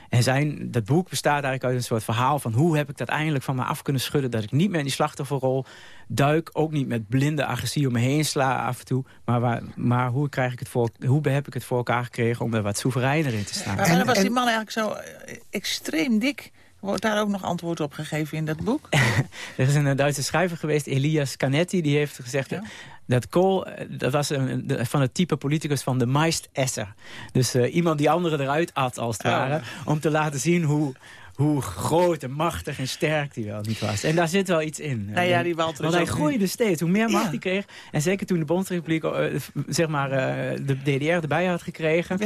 En zijn, dat boek bestaat eigenlijk uit een soort verhaal van... hoe heb ik dat eindelijk van me af kunnen schudden... dat ik niet meer in die slachtofferrol duik. Ook niet met blinde agressie om me heen sla af en toe. Maar, waar, maar hoe, krijg ik het voor, hoe heb ik het voor elkaar gekregen... om er wat soevereiner in te staan? Maar waarom was die man eigenlijk zo eh, extreem dik? Wordt daar ook nog antwoord op gegeven in dat boek? er is een Duitse schrijver geweest, Elias Canetti... die heeft gezegd... Ja. Dat Kool, dat was een, de, van het type politicus van de Meistesser. Dus uh, iemand die anderen eruit at, als het ware. Om te laten zien hoe, hoe groot en machtig en sterk die wel niet was. En daar zit wel iets in. Nou ja, die Walter Want is hij groeide steeds. Hoe meer macht Ja. hij kreeg. En zeker toen de Bondsrepubliek uh, zeg maar, uh, de DDR erbij had gekregen.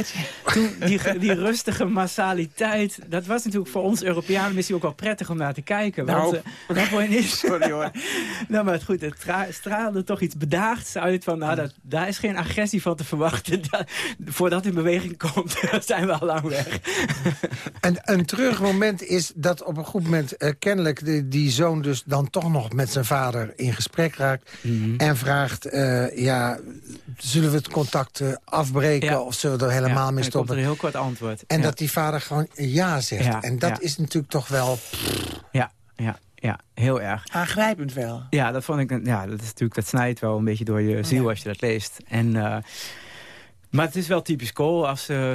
Toen die, die rustige massaliteit. Dat was natuurlijk voor ons Europeanen misschien ook wel prettig om naar te kijken. Want, Nou, uh, dat vond je niet. Sorry hoor. nou, maar goed, het straalde toch iets bedaagds uit. Van, nou, dat, daar is geen agressie van te verwachten. Dat, voordat in beweging komt, zijn we al lang weg. En een treurig moment is dat op een goed moment uh, kennelijk de, die zoon dus dan toch nog met zijn vader in gesprek raakt. Mhm. Mm -hmm. En vraagt, uh, ja, zullen we het contact uh, afbreken ja. of zullen we er helemaal ja, mee en stoppen? komt er een heel kort antwoord. En ja. dat die vader gewoon ja zegt. Ja, en dat ja. is natuurlijk toch wel... Ja, ja, ja, heel erg. Aangrijpend wel. Ja, dat vond ik, ja, dat is natuurlijk, dat snijdt wel een beetje door je ziel als je dat leest. En... Uh, maar het is wel typisch Cole als uh,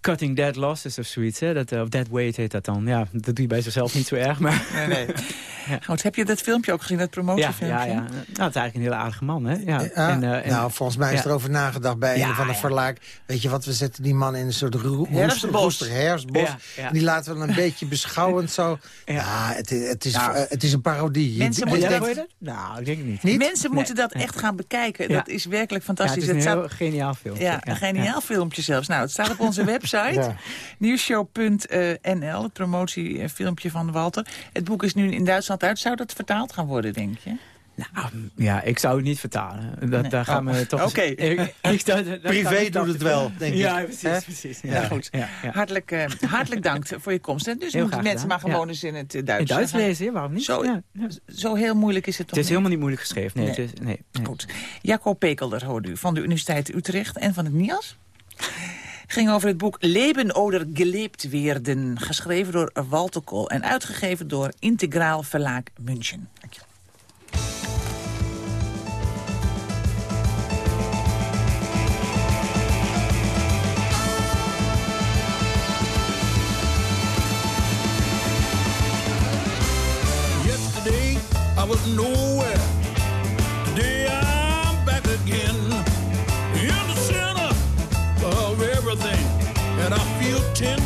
cutting dead losses of zoiets. Hè? Dat, uh, of dead weight heet dat dan. Ja, dat doet hij bij zichzelf niet zo erg. Maar nee, nee. ja. Goed, heb je dat filmpje ook gezien, dat promotiefilmpje? Ja, ja, ja. Nou, het is eigenlijk een hele aardige man. Hè? Ja. En, en, nou, volgens mij is er over nagedacht bij ja, een van de verlaag. Weet je wat, we zetten die man in een soort herfstbos. herfstbos. En die laten we dan een beetje beschouwend zo. Ja, het, het, is, Nou, het is een parodie. Mensen je, moeten denkt, dat? Nou, ik denk het niet. niet? Mensen nee. moeten dat echt gaan bekijken. Dat is werkelijk fantastisch. het is een heel geniaal film. Ja, een geniaal filmpje zelfs. Nou, het staat op onze website. Ja. Nieuwsshow.nl, het promotiefilmpje van Walter. Het boek is nu in Duitsland uit. Zou dat vertaald gaan worden, denk je? Nou, ja, ik zou het niet vertalen. Dat, nee. Daar gaan oh. we toch... Oké. Okay. Privé doet het wel, denk ik. Ja, precies. He? precies ja. Ja, goed. Ja, ja. Hartelijk, uh, hartelijk dank voor je komst. En dus heel moeten mensen maar gewoon eens in het Duits In Duits lezen, waarom niet? Zo, zo heel moeilijk is het toch Het is helemaal niet moeilijk geschreven. Nee, nee. Het is, nee, nee. Goed. Jacob Pekelder hoorde u van de Universiteit Utrecht en van het NIAS ging over het boek Leben oder gelebt werden, geschreven door Walter Kool en uitgegeven door Integraal Verlaag München. Dank je. Yesterday I was. And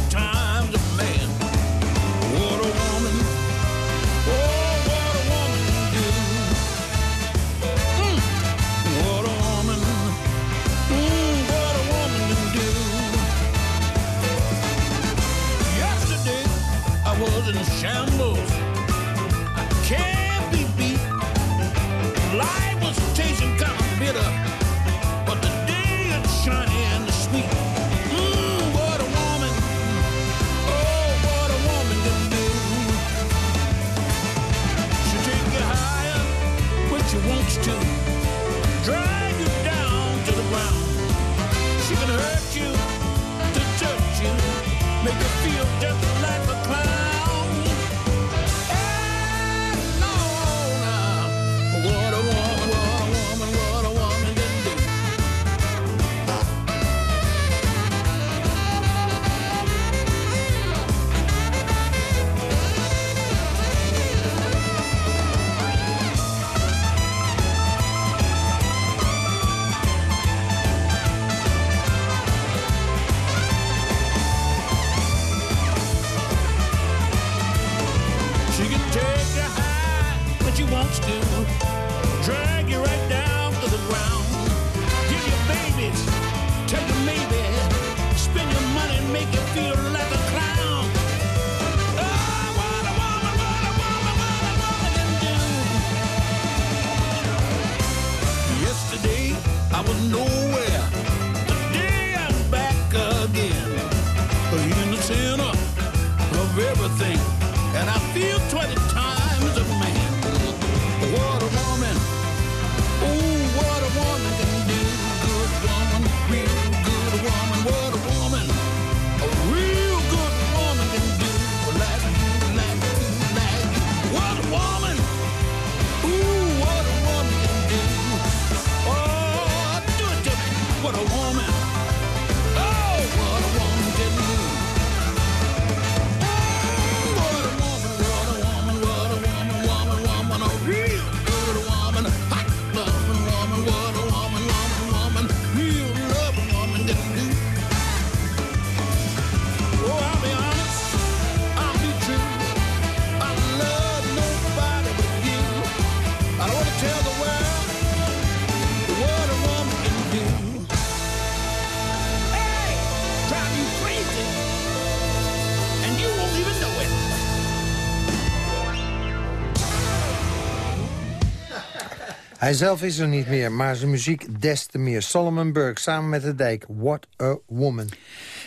Hij zelf is er niet meer, maar zijn muziek des te meer. Solomon Burke samen met de dijk. What a woman.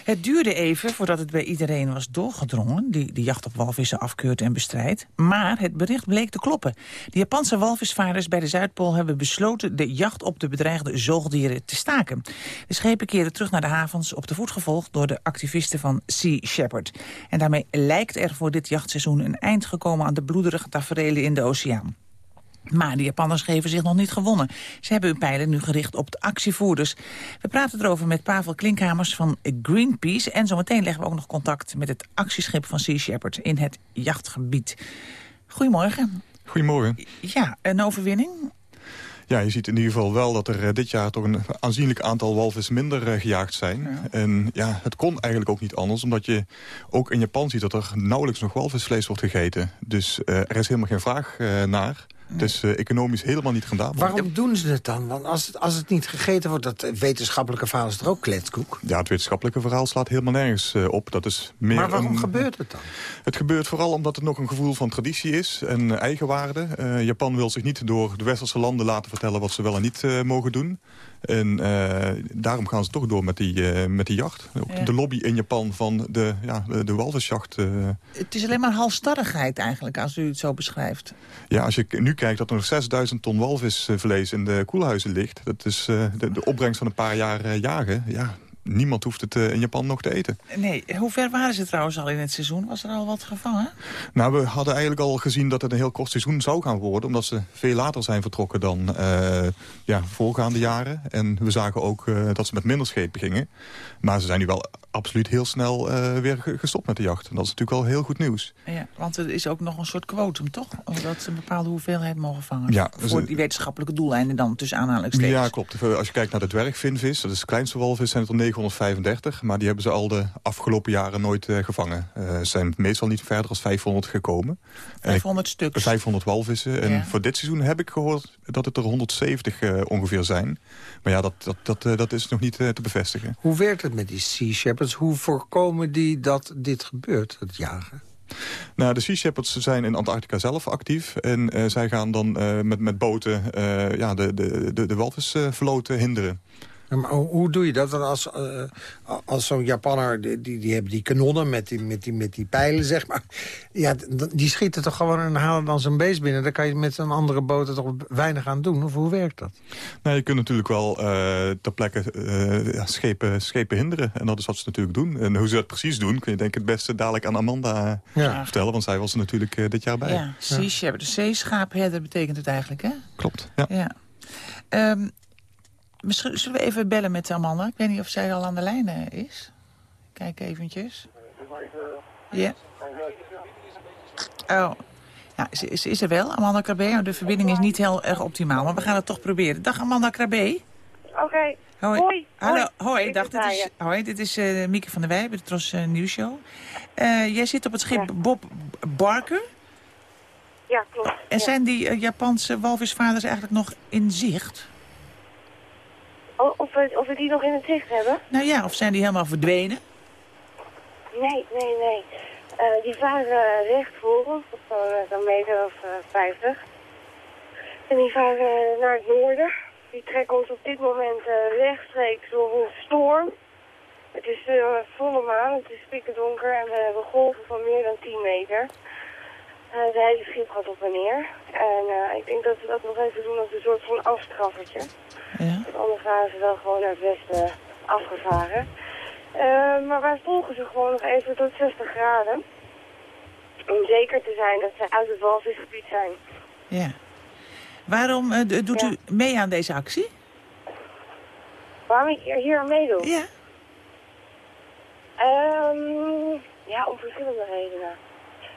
Het duurde even voordat het bij iedereen was doorgedrongen... die de jacht op walvissen afkeurt en bestrijdt. Maar het bericht bleek te kloppen. De Japanse walvisvaarders bij de Zuidpool hebben besloten... de jacht op de bedreigde zoogdieren te staken. De schepen keren terug naar de havens op de voet gevolgd... door de activisten van Sea Shepherd. En daarmee lijkt er voor dit jachtseizoen een eind gekomen... aan de bloederige taferelen in de oceaan. Maar de Japanners geven zich nog niet gewonnen. Ze hebben hun pijlen nu gericht op de actievoerders. We praten erover met Pavel Klinkhamers van Greenpeace. En zometeen leggen we ook nog contact met het actieschip van Sea Shepherd in het jachtgebied. Goedemorgen. Goedemorgen. Ja, een overwinning? Ja, je ziet in ieder geval wel dat er eh, dit jaar toch een aanzienlijk aantal walvis minder eh, gejaagd zijn. En ja, het kon eigenlijk ook niet anders, omdat je ook in Japan ziet dat er nauwelijks nog walvisvlees wordt gegeten. Dus eh, er is helemaal geen vraag naar. Het is eh, economisch helemaal niet rendabel. Waarom doen ze het dan? Want als het, als het niet gegeten wordt, dat wetenschappelijke verhaal is er ook kletskoek. Ja, het wetenschappelijke verhaal slaat helemaal nergens eh, op. Dat is meer Maar waarom een- gebeurt het dan? Het gebeurt vooral omdat het nog een gevoel van traditie is en eh, eigenwaarde. Eh, Japan wil zich niet door de westerse landen laten vertellen wat ze wel en niet mogen doen. En eh, daarom gaan ze toch door met die, eh, met die jacht. Ook Ja. De lobby in Japan van de, ja, de, de walvisjacht. eh, Het is alleen maar halstarrigheid eigenlijk, als u het zo beschrijft. ja, als je nu kijkt dat er nog 6000 ton walvisvlees in de koelhuizen ligt... dat is eh, de, de opbrengst van een paar jaar jagen. Ja, niemand hoeft het eh, in Japan nog te eten. Nee, hoe ver waren ze trouwens al in het seizoen? Was er al wat gevangen? Nou, we hadden eigenlijk al gezien dat het een heel kort seizoen zou gaan worden... omdat ze veel later zijn vertrokken dan eh, ja, voorgaande jaren. En we zagen ook eh, dat ze met minder schepen gingen. Maar ze zijn nu wel absoluut heel snel eh, weer ge- gestopt met de jacht. En dat is natuurlijk wel heel goed nieuws. Ja, want er is ook nog een soort quotum, toch? Dat ze een bepaalde hoeveelheid mogen vangen. Ja, dus Voor die wetenschappelijke doeleinden dan, tussen aanhalingstekens. Ja, klopt. Als je kijkt naar de dwergvinvis, dat is de kleinste walvis, zijn het er 935. Maar die hebben ze al de afgelopen jaren nooit eh, gevangen. Eh, ze zijn meestal niet verder dan 500 gekomen. En ik- 500 stuks. 500 walvissen. En Ja. voor dit seizoen heb ik gehoord dat het er 170 eh, ongeveer zijn. Maar ja, dat, dat, dat, dat is nog niet eh, te bevestigen. Hoe werkt het met die Sea Shepherds? Hoe voorkomen die dat dit gebeurt, het jagen? Nou, de Sea Shepherds zijn in Antarctica zelf actief. En eh, zij gaan dan eh, met, met boten eh, ja, de, de, de, de walvisvloot hinderen. Ja, Maar hoe, doe je dat? Want als, eh, als zo'n Japanner, die, die, die hebben die kanonnen met die, met, die, met die pijlen, zeg maar. Ja, die schieten toch gewoon en halen dan zijn beest binnen. Dan kan je met een andere boot er toch weinig aan doen. Of hoe werkt dat? Nou, je kunt natuurlijk wel eh, ter plekke eh, ja, schepen, schepen hinderen. En dat is wat ze natuurlijk doen. En hoe ze dat precies doen, kun je denk ik het beste dadelijk aan Amanda Ja. vertellen. Want zij was er natuurlijk eh, dit jaar bij. Ja, sea shepherd. De zeeschaapherder betekent het eigenlijk, hè? Klopt, ja. Ja. Ehm, misschien zullen we even bellen met Amanda. Ik weet niet of zij al aan de lijn is. Kijk eventjes. Ja. Oh. Ja, ze, ze is er wel, Amanda Krabbe. De verbinding is niet heel erg optimaal, maar we gaan het toch proberen. Dag Amanda Krabbe. Oké. Hoi. Hoi. Hallo, hoi. Ik Dag, dit is, hoi, dit is eh, Mieke van der Wij bij de Tros Nieuwsshow. Eh, jij zit op het schip Bob Barker. Ja, klopt. En ja. zijn die Japanse walvisvaders eigenlijk nog in zicht? O- Of we, of we die nog in het zicht hebben? Nou ja, of zijn die helemaal verdwenen? Nee, nee, nee. Eh, die varen recht voor ons, op zo'n meter of eh, vijftig. En die varen naar het noorden. Die trekken ons op dit moment eh, rechtstreeks door een storm. Het is eh, volle maan, het is pikken donker en we hebben golven van meer dan 10 meter. Eh het hele schip gaat op en neer. En eh, ik denk dat we dat nog even doen als een soort van afstraffertje. Ja. Want anders waren ze wel gewoon naar het westen afgevaren. Eh, maar wij volgen ze gewoon nog even tot 60 graden. Om zeker te zijn dat ze uit het walvisgebied zijn. Ja. Waarom eh, doet Ja. u mee aan deze actie? Waarom ik hier aan meedoe? Ja. Ehm, ja, om verschillende redenen.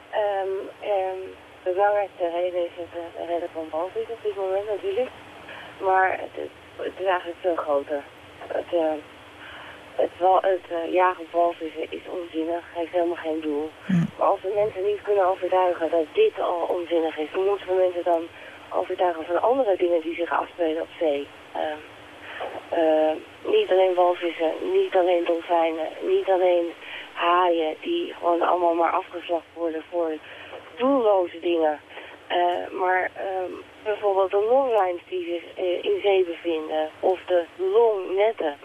Ehm, ehm, de belangrijkste reden is het redden van walvis op dit moment natuurlijk. Maar het, is- het is eigenlijk veel groter. Het, eh, het, eh, jagen op walvissen is onzinnig, heeft helemaal geen doel. Maar als we mensen niet kunnen overtuigen dat dit al onzinnig is, dan moeten we mensen dan overtuigen van andere dingen die zich afspelen op zee. Ehm, eh, niet alleen walvissen, niet alleen dolfijnen, niet alleen haaien die gewoon allemaal maar afgeslacht worden voor doelloze dingen. Maar ehm, bijvoorbeeld de longlijns die zich eh, in zee bevinden of de longnetten.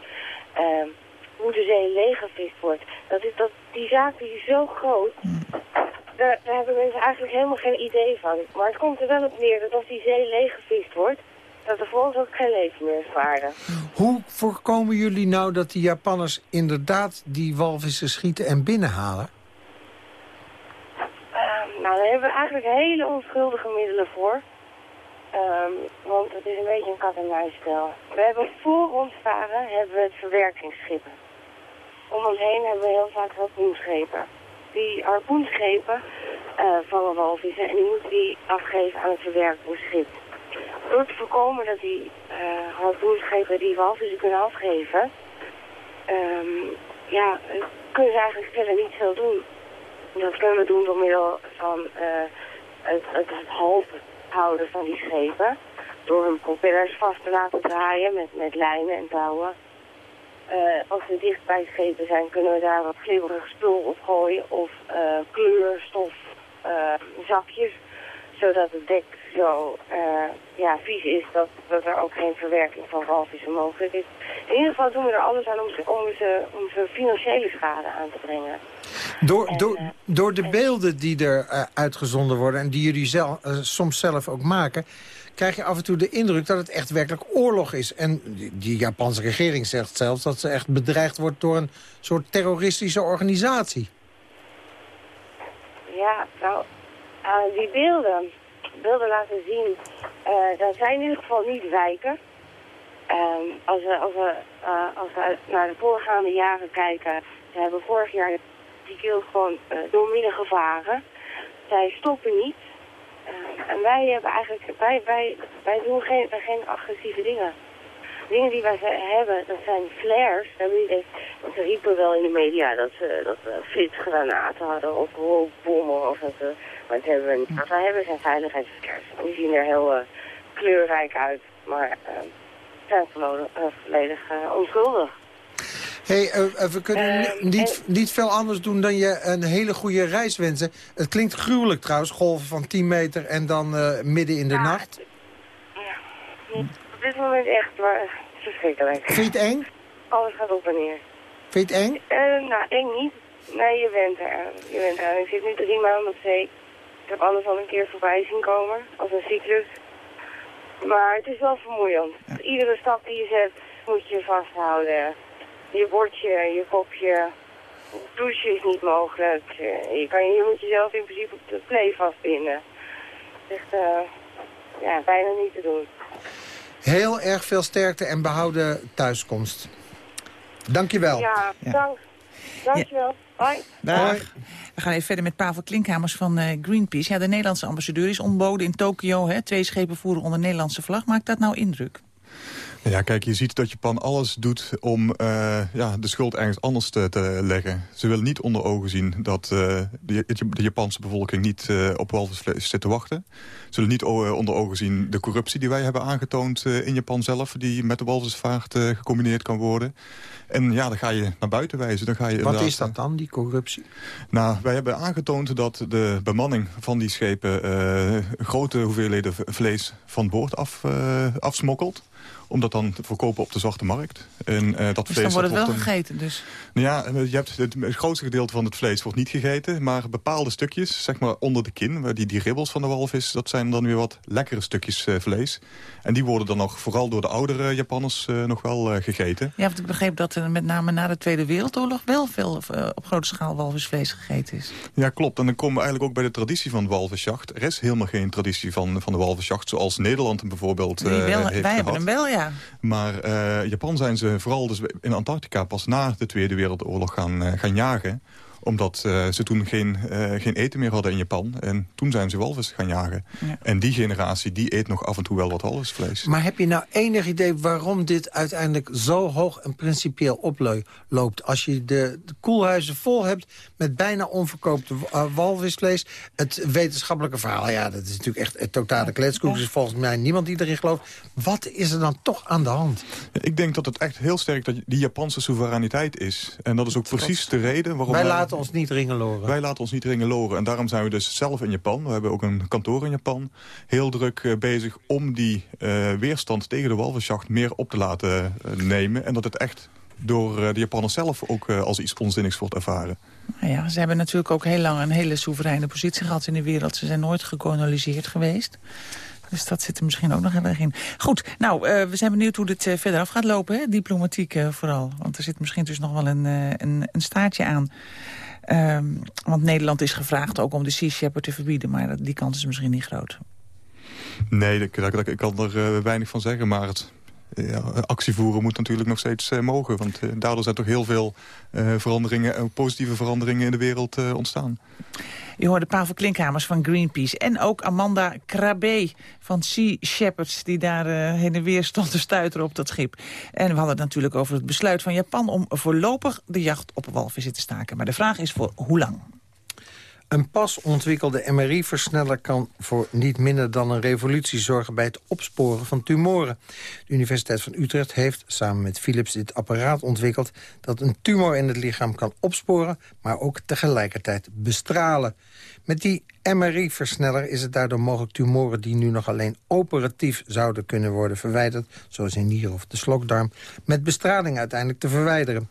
Ehm, hoe de zee leeggevist wordt. Dat is, dat, die zaak die is zo groot. Daar, daar hebben mensen eigenlijk helemaal geen idee van. Maar het komt er wel op neer dat als die zee leeggevist wordt, dat er voor ons ook geen leven meer is waarde. Hoe voorkomen jullie nou dat die Japanners inderdaad die walvissen schieten en binnenhalen? Ehm, nou, daar hebben we eigenlijk hele onschuldige middelen voor. Ehm, want het is een beetje een kat-en-muisspel. We hebben voor ons varen hebben het verwerkingsschepen. Om ons heen hebben we heel vaak harpoenschepen. Die harpoenschepen eh vangen walvissen en die moeten die afgeven aan het verwerkingsschip. Door te voorkomen dat die eh harpoenschepen die walvissen kunnen afgeven, ehm, ja, kunnen ze eigenlijk verder niet veel doen. Dat kunnen we doen door middel van eh, het, het, het halve houden van die schepen. Door hun propellers vast te laten draaien met, met lijnen en touwen. Eh, als we dicht bij schepen zijn, kunnen we daar wat glibberig spul op gooien. Of eh, kleurstof eh, zakjes. Zodat het dek zo eh, ja, vies is dat, dat er ook geen verwerking van walvissen mogelijk is. In ieder geval doen we er alles aan om ze, om ze, om ze financiële schade aan te brengen. Door, En, door, eh, door de beelden die er eh, uitgezonden worden... en die jullie zelf, soms zelf ook maken... krijg je af en toe de indruk dat het echt werkelijk oorlog is. En die, die Japanse regering zegt zelfs dat ze echt bedreigd wordt... door een soort terroristische organisatie. Ja, nou, die beelden, beelden laten zien eh, dat zij in ieder geval niet wijken. Ehm, als we, als, we, eh, als we naar de voorgaande jaren kijken, ze hebben vorig jaar die keel gewoon uh, doormidden gevaren. Zij stoppen niet. Uh, en wij hebben eigenlijk, wij, wij, wij doen geen, geen agressieve dingen. Dingen die wij hebben, dat zijn flares. Ze riepen wel in de media dat ze dat flitsgranaten hadden of rookbommen. Of dat we, maar dat hebben we niet. Wat wij hebben zijn veiligheidsflares. Die zien er heel uh, kleurrijk uit, maar zijn volledig, volledig onschuldig. Hey, uh, we kunnen uh, niet, niet veel anders doen dan je een hele goede reis wensen. Het klinkt gruwelijk trouwens, golven van 10 meter en dan uh, midden in de ja, nacht. Ja, dit moment echt maar, verschrikkelijk. Vind je het eng? Alles gaat op en neer. Vind je het eng? nou, eng niet. Nee, je bent er. Je bent er. Ik zit nu drie maanden op zee. Ik heb alles al een keer voorbij zien komen, als een cyclus. Maar het is wel vermoeiend. Ja. Iedere stap die je zet, moet je vasthouden je bordje, je kopje, douchen is niet mogelijk. Je, kan, je moet jezelf in principe op de play vastbinden. Echt, uh, ja, bijna niet te doen. Heel erg veel sterkte en behouden thuiskomst. Dankjewel. Ja, Ja. dank. Dankjewel. Hoi. Dag. We gaan even verder met Pavel Klinkhamers van eh, Greenpeace. Ja, de Nederlandse ambassadeur is ontboden in Tokio. Hè? Twee schepen voeren onder Nederlandse vlag. Maakt dat nou indruk? Ja, kijk, je ziet dat Japan alles doet om uh, ja, de schuld ergens anders te, te, leggen. Ze willen niet onder ogen zien dat uh, de, de, Japanse bevolking niet uh, op walvisvlees zit te wachten. Ze zullen niet onder ogen zien de corruptie die wij hebben aangetoond in Japan zelf... die met de walvisvaart gecombineerd kan worden. En ja, dan ga je naar buiten wijzen. Dan ga je Wat is dat dan, die corruptie? Nou, wij hebben aangetoond dat de bemanning van die schepen... grote hoeveelheden vlees van boord af, afsmokkelt om dat dan te verkopen op de zwarte markt. En, uh, dat dus vlees, dan wordt het wel gegeten dus? Nou ja, je hebt het, het, grootste gedeelte van het vlees wordt niet gegeten... maar bepaalde stukjes, zeg maar onder de kin, die, die ribbels van de walvis... dat zijn dan weer wat lekkere stukjes uh, vlees. En die worden dan nog, vooral door de oudere Japanners, uh, nog wel gegeten. Ja, want ik begreep dat er met name na de Tweede Wereldoorlog... wel veel op grote schaal walvisvlees gegeten is. Ja, klopt. En dan komen we eigenlijk ook bij de traditie van de walvisjacht. Er is helemaal geen traditie van, van de walvisjacht... zoals Nederland hem bijvoorbeeld wel, heeft Wij gehad. hebben hem wel, ja. Maar uh, Japan zijn ze vooral dus in Antarctica pas na de Tweede Wereldoorlog gaan, uh, gaan jagen omdat uh, ze toen geen, uh, geen eten meer hadden in Japan. En toen zijn ze walvis gaan jagen. Ja. En die generatie die eet nog af en toe wel wat walvisvlees. Maar heb je nou enig idee waarom dit uiteindelijk zo hoog en principieel oploopt? Als je de, de koelhuizen vol hebt met bijna onverkoopte uh, walvisvlees. Het wetenschappelijke verhaal, ja, dat is natuurlijk echt totale kletskoek. Er is volgens mij niemand die erin gelooft. Wat is er dan toch aan de hand? Ik denk dat het echt heel sterk dat die Japanse soevereiniteit is. En dat is ook precies de reden waarom... Wij laten ons niet ringeloren. Wij laten ons niet ringeloren. En daarom zijn we dus zelf in Japan. We hebben ook een kantoor in Japan. Heel druk uh, bezig om die uh, weerstand tegen de walvisjacht meer op te laten uh, nemen. En dat het echt door de Japanners zelf ook als iets onzinnigs wordt ervaren. Nou ja, ze hebben natuurlijk ook heel lang een hele soevereine positie gehad in de wereld. Ze zijn nooit gekoloniseerd geweest. Dus dat zit er misschien ook nog heel erg in. Goed, nou, uh, we zijn benieuwd hoe dit uh, verder af gaat lopen. Hè? Diplomatiek uh, vooral. Want er zit misschien dus nog wel een, een, een staartje aan. Um, want Nederland is gevraagd ook om de Sea Shepherd te verbieden. Maar die kans is misschien niet groot. Nee, ik, kan er weinig van zeggen. Maar het, ja, actie voeren moet natuurlijk nog steeds uh, mogen. Want uh, daardoor zijn toch heel veel uh, veranderingen, positieve veranderingen in de wereld ontstaan. Je hoorde Pavel Klinkhamers van Greenpeace. En ook Amanda Krabbe van Sea Shepherds... die daar heen en weer stond te stuiteren op dat schip. En we hadden het natuurlijk over het besluit van Japan... om voorlopig de jacht op walvissen te staken. Maar de vraag is voor hoe lang? Een pas ontwikkelde MRI-versneller kan voor niet minder dan een revolutie zorgen bij het opsporen van tumoren. De Universiteit van Utrecht heeft samen met Philips dit apparaat ontwikkeld dat een tumor in het lichaam kan opsporen, maar ook tegelijkertijd bestralen. Met die MRI-versneller is het daardoor mogelijk tumoren die nu nog alleen operatief zouden kunnen worden verwijderd, zoals in nier of de slokdarm, met bestraling uiteindelijk te verwijderen.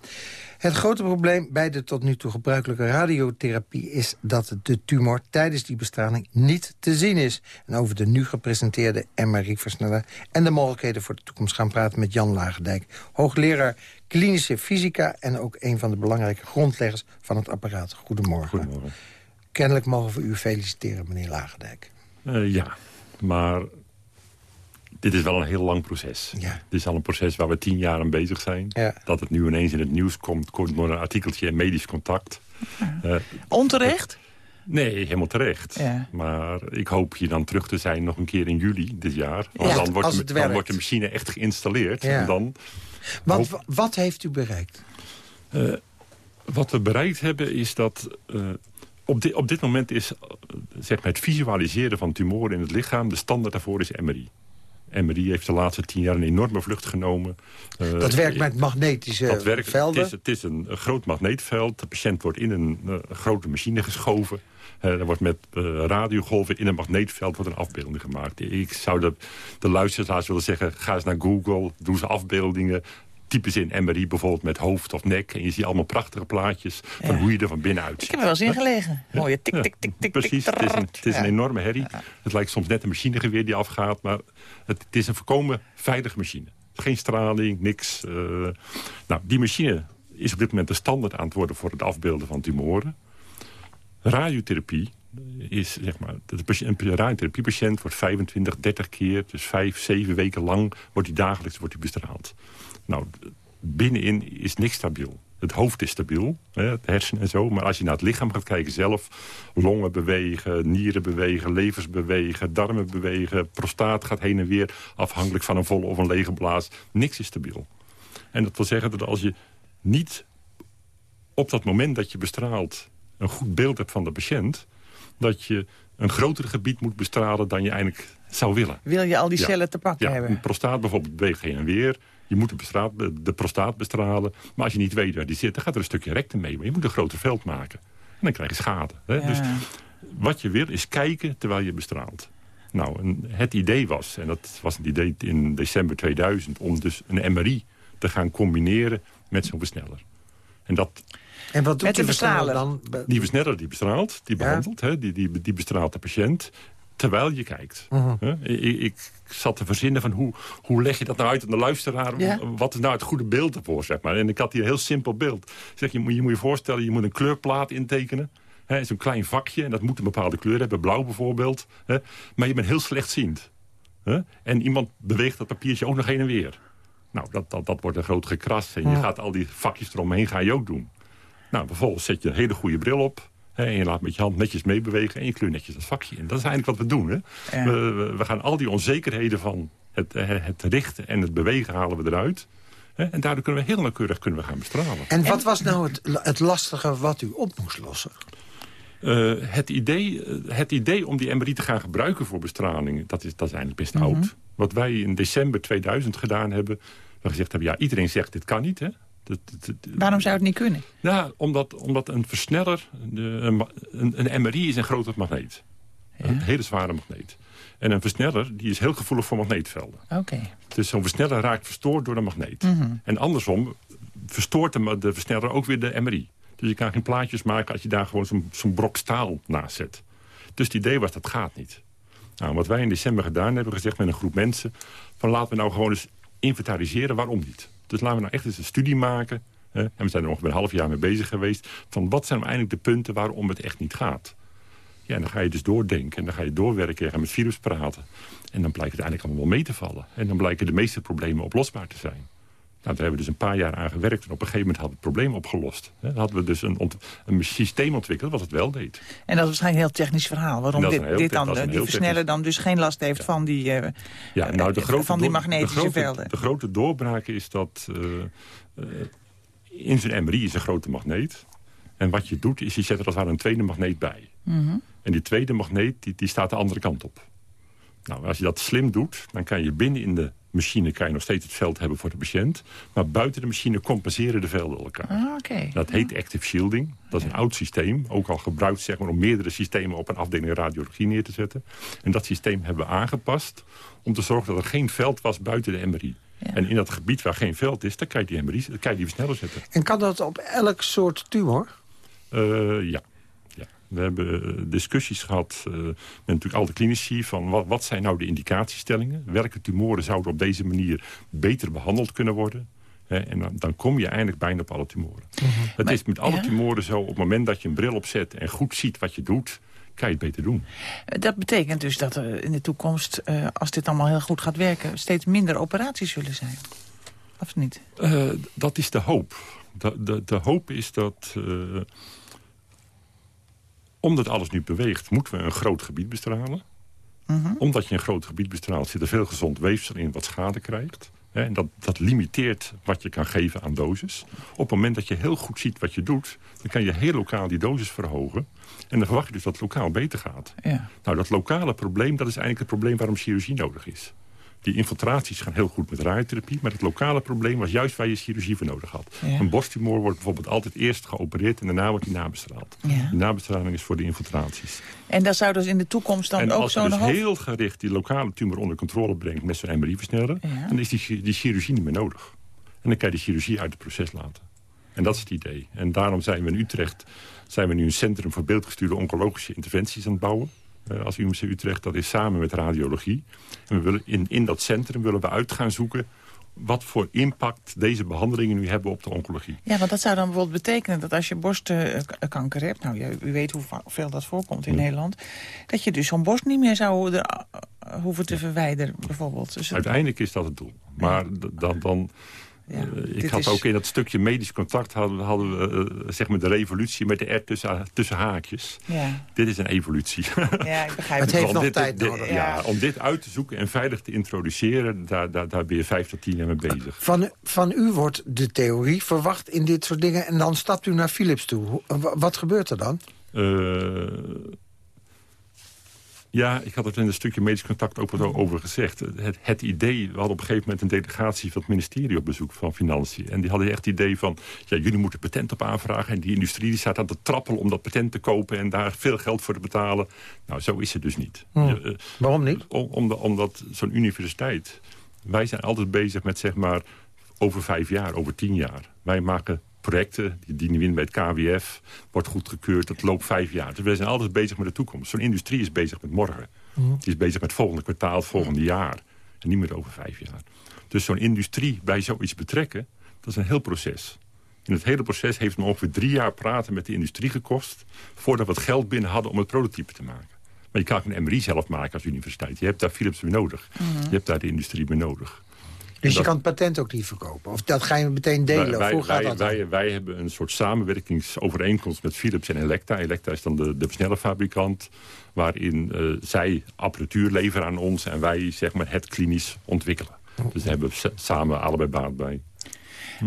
Het grote probleem bij de tot nu toe gebruikelijke radiotherapie... is dat de tumor tijdens die bestraling niet te zien is. En over de nu gepresenteerde MRI-versneller... en de mogelijkheden voor de toekomst gaan praten met Jan Lagendijk... hoogleraar klinische fysica... en ook een van de belangrijke grondleggers van het apparaat. Goedemorgen. Goedemorgen. Kennelijk mogen we u feliciteren, meneer Lagendijk. Uh, ja, maar dit is wel een heel lang proces. Ja. Dit is al een proces waar we tien jaar aan bezig zijn. Ja. Dat het nu ineens in het nieuws komt, komt door een artikeltje in Medisch Contact. Uh, Onterecht? Nee, helemaal terecht. Ja. Maar ik hoop hier dan terug te zijn nog een keer in juli dit jaar. Want Ja, dan, wordt als de, dan wordt de machine echt geïnstalleerd. Ja. En dan, Wat, Hoop- wat heeft u bereikt? eh, wat we bereikt hebben is dat... eh, op, dit, op dit moment is eh, zeg maar het visualiseren van tumoren in het lichaam... de standaard daarvoor is MRI. MRI heeft de laatste tien jaar een enorme vlucht genomen. Eh, Dat werkt met magnetische dat werkt, velden? Het is, het is een, een groot magneetveld. De patiënt wordt in een eh, grote machine geschoven. Eh, er wordt met radiogolven in een magneetveld wordt een afbeelding gemaakt. Ik zou de, de luisteraars willen zeggen... ga eens naar Google, doe ze afbeeldingen... Typen ze in MRI bijvoorbeeld met hoofd of nek... en je ziet allemaal prachtige plaatjes van hoe je er van binnenuit Ik ziet. heb er wel eens in gelegen. Mooie tik, tik, tik, tik, Precies, tik, het is, een, het is een enorme herrie. Het lijkt soms net een machinegeweer die afgaat... maar het, het is een voorkomen veilige machine. Geen straling, niks. eh. nou, die machine is op dit moment de standaard aan het worden... voor het afbeelden van tumoren. Radiotherapie is, zeg maar... Een radiotherapiepatiënt wordt 25, 30 keer... dus 5, 7 weken lang wordt hij dagelijks wordt hij bestraald. Nou, binnenin is niks stabiel. Het hoofd is stabiel, het hersenen en zo. Maar als je naar het lichaam gaat kijken zelf... longen bewegen, nieren bewegen, levers bewegen... darmen bewegen, prostaat gaat heen en weer... afhankelijk van een volle of een lege blaas. Niks is stabiel. En dat wil zeggen dat als je niet op dat moment dat je bestraalt... een goed beeld hebt van de patiënt... dat je een groter gebied moet bestralen dan je eigenlijk zou willen. Wil je al die Ja. cellen te pakken Ja, hebben? een prostaat bijvoorbeeld beweegt heen en weer. Je moet de, bestraat, de prostaat bestralen. Maar als je niet weet waar die zit, dan gaat er een stukje rectum mee. Maar je moet een groter veld maken. En dan krijg je schade. Hè? Ja. Dus wat je wil is kijken terwijl je bestraalt. Nou, het idee was, en dat was het idee in december 2000... om dus een MRI te gaan combineren met zo'n versneller. En dat, En wat doet die versneller. dan? die versneller die bestraalt, die Ja. behandelt, hè, die, die, die bestraalt de patiënt terwijl je kijkt. Mhm. Hè? Ik, ik zat te verzinnen van hoe, hoe leg je dat nou uit aan de luisteraar? Ja. Wat is nou het goede beeld ervoor, zeg maar? En ik had hier een heel simpel beeld. Zeg, je, moet- je moet je voorstellen, je moet een kleurplaat intekenen. Hè, Zo'n klein vakje, en dat moet een bepaalde kleur hebben. Blauw bijvoorbeeld. Hè? Maar je bent heel slechtziend. Hè? En iemand beweegt dat papiertje ook nog heen en weer. Nou, dat, dat, dat wordt een groot gekras. En je gaat al die vakjes eromheen ga je ook doen. Nou, vervolgens zet je een hele goede bril op. Hè, en je laat met je hand netjes meebewegen. En je kleurt netjes dat vakje in. Dat is eigenlijk wat we doen. Hè? Ja. We, we, we gaan al die onzekerheden van het, het richten en het bewegen halen we eruit. Hè? En daardoor kunnen we heel nauwkeurig kunnen we gaan bestralen. En wat was nou het, het lastige wat u op moest lossen? Eh, het, idee, eh, het idee om die MRI te gaan gebruiken voor bestraling... dat is, dat is eigenlijk best Mhm. oud. Wat wij in december 2000 gedaan hebben... we gezegd hebben, ja, iedereen zegt dit kan niet. Hè? Dat- dat- dat- Waarom zou het niet kunnen? Nou, omdat, omdat een versneller... een, een, MRI is een grote magneet. Een hele zware magneet. En een versneller die is heel gevoelig voor magneetvelden. Oké. Dus zo'n versneller raakt verstoord door de magneet. Mhm. En andersom verstoort de, de versneller ook weer de MRI. Dus je kan geen plaatjes maken als je daar gewoon zo'n zo'n brok staal naast zet. Dus het idee was, dat gaat niet. Nou, wat wij in december gedaan hebben, gezegd met een groep mensen... van laten we nou gewoon eens inventariseren waarom niet. Dus laten we nou echt eens een studie maken... Hè, en we zijn er ongeveer een half jaar mee bezig geweest... van wat zijn nou eigenlijk de punten waarom het echt niet gaat. Ja, en dan ga je dus doordenken en dan ga je doorwerken en ga met virus praten. En dan blijkt het eigenlijk allemaal wel mee te vallen. En dan blijken de meeste problemen oplosbaar te zijn. Nou, daar hebben we dus een paar jaar aan gewerkt. En op een gegeven moment hadden we het probleem opgelost. Hè, Dan hadden we dus een, een systeem ontwikkeld wat het wel deed. En dat is waarschijnlijk een heel technisch verhaal. Waarom dit, dit dan, een die versneller technisch- dan dus geen last heeft van die... eh, Ja, eh, nou, de grote van die magnetische de grote, velden. De grote doorbraak is dat eh, eh, in zijn MRI is een grote magneet. En wat je doet, is je zet er als het ware een tweede magneet bij. Mhm. En die tweede magneet, die, die staat de andere kant op. Nou, als je dat slim doet, dan kan je binnen in de machine... kan je nog steeds het veld hebben voor de patiënt. Maar buiten de machine compenseren de velden elkaar. Ah, Oké. Dat heet active shielding. Dat is een oud systeem. Ook al gebruikt zeg maar, om meerdere systemen op een afdeling radiologie neer te zetten. En dat systeem hebben we aangepast om te zorgen dat er geen veld was buiten de MRI. En in dat gebied waar geen veld is, dan kan je die MRI dan kan je die versneller zetten. En kan dat op elk soort tumor? Eh, ja. We hebben eh, discussies gehad eh, met natuurlijk al de klinici... van wat, wat zijn nou de indicatiestellingen? Welke tumoren zouden op deze manier beter behandeld kunnen worden? Hè, en dan, dan kom je eigenlijk bijna op alle tumoren. Het is met alle ja? tumoren zo, op het moment dat je een bril opzet... en goed ziet wat je doet, kan je het beter doen. Eh, Dat betekent dus dat er in de toekomst, als dit allemaal heel goed gaat werken... steeds minder operaties zullen zijn. Of niet? Dat is de hoop. De, de, de hoop is dat... omdat alles nu beweegt, moeten we een groot gebied bestralen. Mhm. Omdat je een groot gebied bestraalt, zit er veel gezond weefsel in wat schade krijgt. En dat, dat limiteert wat je kan geven aan dosis. Op het moment dat je heel goed ziet wat je doet... dan kan je heel lokaal die dosis verhogen. En dan verwacht je dus dat het lokaal beter gaat. Ja. Nou, dat lokale probleem, dat is eigenlijk het probleem waarom chirurgie nodig is. Die infiltraties gaan heel goed met radiotherapie... maar het lokale probleem was juist waar je chirurgie voor nodig had. Ja. Een borsttumor wordt bijvoorbeeld altijd eerst geopereerd... en daarna wordt die nabestraald. Ja. Die nabestraling is voor de infiltraties. En dat zou dus in de toekomst dan en ook als je zo'n dus heel gericht die lokale tumor onder controle brengt... met zo'n MRI-versneller, Ja. dan is die, die chirurgie niet meer nodig. En dan kan je die chirurgie uit het proces laten. En dat is het idee. En daarom zijn we in Utrecht zijn we nu een centrum voor beeldgestuurde oncologische interventies aan het bouwen. Eh, als UMC Utrecht, dat is samen met radiologie. En we willen in, in dat centrum willen we uit gaan zoeken wat voor impact deze behandelingen nu hebben op de oncologie. Ja, want dat zou dan bijvoorbeeld betekenen dat als je borstkanker hebt... nou, je- u weet hoeveel dat voorkomt in Nederland... dat je dus zo'n borst niet meer zou eh, hoeven te verwijderen, bijvoorbeeld. Dus Uiteindelijk is dat het doel. Maar d- dan, dan Eh, ik had is- ook in dat stukje medisch contact hadden, we- hadden we eh, zeg maar de revolutie met de R tussen, tussen haakjes. Ja. Dit is een evolutie. Ja, ik begrijp Het heeft nog dit, tijd dit- nodig. Ja, om dit uit te zoeken en veilig te introduceren, daar, daar, daar ben je vijf tot tien jaar mee bezig. Van, van u wordt de theorie verwacht in dit soort dingen... en dan stapt u naar Philips toe. Wat gebeurt er dan? Eh, ja, ik had het in een stukje medisch contact ook wat over gezegd. Het, het idee, we hadden op een gegeven moment een delegatie van het ministerie op bezoek van Financiën. En die hadden echt het idee van, ja, jullie moeten patent op aanvragen. En die industrie die staat aan te trappelen om dat patent te kopen en daar veel geld voor te betalen. Nou, zo is het dus niet. Hmm. Eh, Waarom niet? om, om de- omdat zo'n universiteit... Wij zijn altijd bezig met zeg maar over vijf jaar, over tien jaar. Wij maken projecten, die dienen we in bij het KWF. Wordt goedgekeurd, dat loopt vijf jaar. Dus wij zijn altijd bezig met de toekomst. Zo'n industrie is bezig met morgen. Mhm. Die is bezig met volgende kwartaal, volgende jaar. En niet meer over vijf jaar. Dus zo'n industrie bij zoiets betrekken, dat is een heel proces. In het hele proces heeft me ongeveer drie jaar praten met de industrie gekost... voordat we het geld binnen hadden om het prototype te maken. Maar je kan ook een MRI zelf maken als universiteit. Je hebt daar Philips bij nodig. Mhm. Je hebt daar de industrie bij nodig. Dus je dat- kan het patent ook niet verkopen? Of dat ga je meteen delen? Wij, of wij, hoe gaat dat wij, wij hebben een soort samenwerkingsovereenkomst met Philips en Electa. Electa is dan de, de fabrikant, waarin eh, zij apparatuur leveren aan ons... en wij zeg maar, het klinisch ontwikkelen. Dus daar hebben we sa- samen allebei baat bij.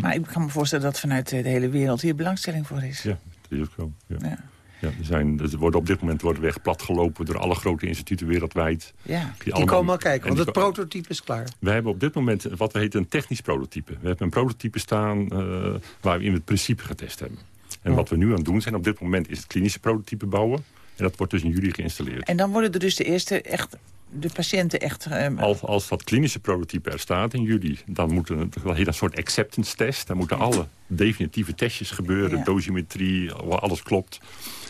Maar ik kan me voorstellen dat vanuit de hele wereld hier belangstelling voor is. Ja, dat is ook zo. Ja. Ja. Ja, er zijn, er worden op dit moment worden we echt platgelopen door alle grote instituten wereldwijd. Ja. Die allemaal- komen al kijken, en want het prototype is klaar. We hebben op dit moment wat we heten een technisch prototype. We hebben een prototype staan eh, waar we in het principe getest hebben. En Oh. wat we nu aan het doen zijn op dit moment is het klinische prototype bouwen. En dat wordt dus in juli geïnstalleerd. En dan worden er dus de eerste echt, de patiënten echt... ehm, Als, als dat klinische prototype er staat in juli... dan moet er een, een soort acceptance test. Dan moeten alle definitieve testjes gebeuren. Ja. Dosimetrie, alles klopt.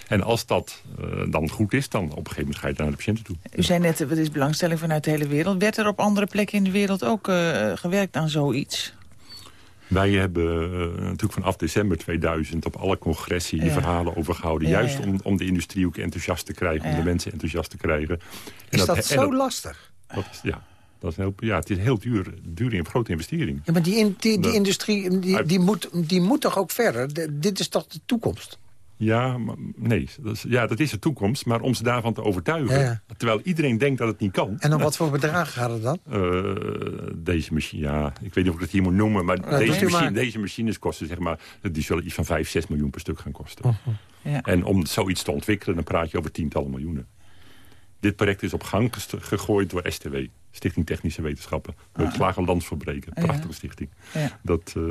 En als dat eh, dan goed is, dan op een gegeven moment ga je naar de patiënten toe. U zei net, er is belangstelling vanuit de hele wereld. Werd er op andere plekken in de wereld ook eh, gewerkt aan zoiets? Wij hebben eh, natuurlijk vanaf december 2000 op alle congressen hier Ja. verhalen over gehouden. Ja, juist ja. Om, om de industrie ook enthousiast te krijgen. Om de mensen enthousiast te krijgen. En Is dat zo lastig? dat is- ja, dat is een heel, ja, het is een heel duur, duur en grote investering. Ja, maar die, in- die, industrie die, die, moet, die moet toch ook verder? De- dit is toch de toekomst? Ja, maar nee. Dat is, ja, dat is de toekomst. Maar om ze daarvan te overtuigen... Ja. terwijl iedereen denkt dat het niet kan... En om wat voor bedragen gaat het dan? Eh, deze machine, ja, ik weet niet of ik het hier moet noemen... maar, deze, maar. machine, deze machines kosten, zeg maar... die zullen iets van 5, 6 miljoen per stuk gaan kosten. Oh. Ja. En om zoiets te ontwikkelen, dan praat je over tientallen miljoenen. Dit project is op gang gegooid door STW, Stichting Technische Wetenschappen. Leuk Slagen Landsverbreken, Ja. prachtige stichting. Ja. Dat, eh,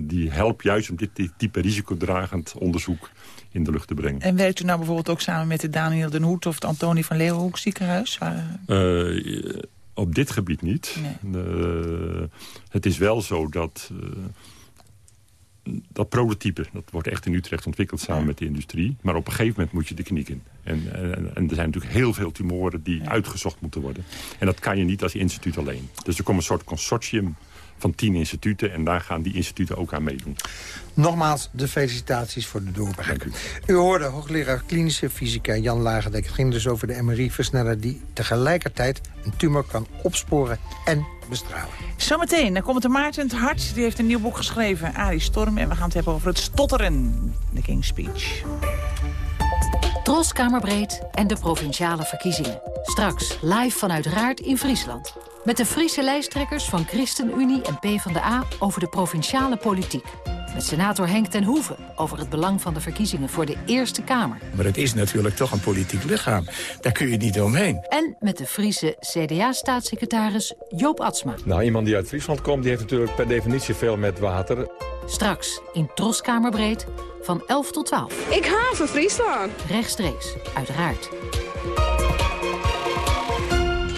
die helpt juist om dit, type risicodragend onderzoek in de lucht te brengen. En werkt u nou bijvoorbeeld ook samen met de Daniel den Hoed... of het Antonie van Leeuwenhoek ziekenhuis? Waar- Eh, op dit gebied niet. Eh, het is wel zo dat... dat prototype, dat wordt echt in Utrecht ontwikkeld samen met de industrie. Maar op een gegeven moment moet je de kliniek in. En, en, en er zijn natuurlijk heel veel tumoren die uitgezocht moeten worden. En dat kan je niet als instituut alleen. Dus er komt een soort consortium van tien instituten... en daar gaan die instituten ook aan meedoen. Nogmaals de felicitaties voor de doorbraak. U hoorde hoogleraar klinische fysica Jan Lagendijk. Het ging dus over de MRI-versneller die tegelijkertijd een tumor kan opsporen en bestralen. Zometeen, dan komt de Maarten het Hart. Die heeft een nieuw boek geschreven, Arie Storm. En we gaan het hebben over het stotteren, de King's Speech. Tros Kamerbreed en de provinciale verkiezingen. Straks live vanuit Raart in Friesland. Met de Friese lijsttrekkers van ChristenUnie en PvdA over de provinciale politiek. Met senator Henk ten Hoeven over het belang van de verkiezingen voor de Eerste Kamer. Maar het is natuurlijk toch een politiek lichaam. Daar kun je niet omheen. En met de Friese CDA-staatssecretaris Joop Atsma. Nou, iemand die uit Friesland komt, die heeft natuurlijk per definitie veel met water. Straks in Tros Kamerbreed van 11 tot 12. Ik haven Friesland. Rechtstreeks, uiteraard.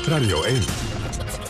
Radio 1.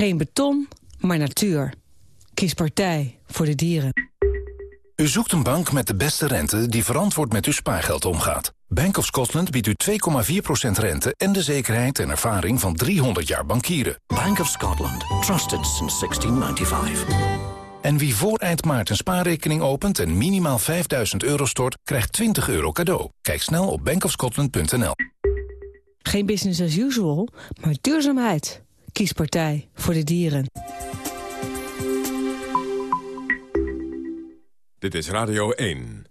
Geen beton, maar natuur. Kies partij voor de dieren. U zoekt een bank met de beste rente die verantwoord met uw spaargeld omgaat. Bank of Scotland biedt u 2,4% rente en de zekerheid en ervaring van 300 jaar bankieren. Bank of Scotland. Trusted since 1695. En wie voor eind maart een spaarrekening opent en minimaal 5000 euro stort, krijgt 20 euro cadeau. Kijk snel op bankofscotland.nl. Geen business as usual, maar duurzaamheid. Kies partij voor de dieren. Dit is Radio 1.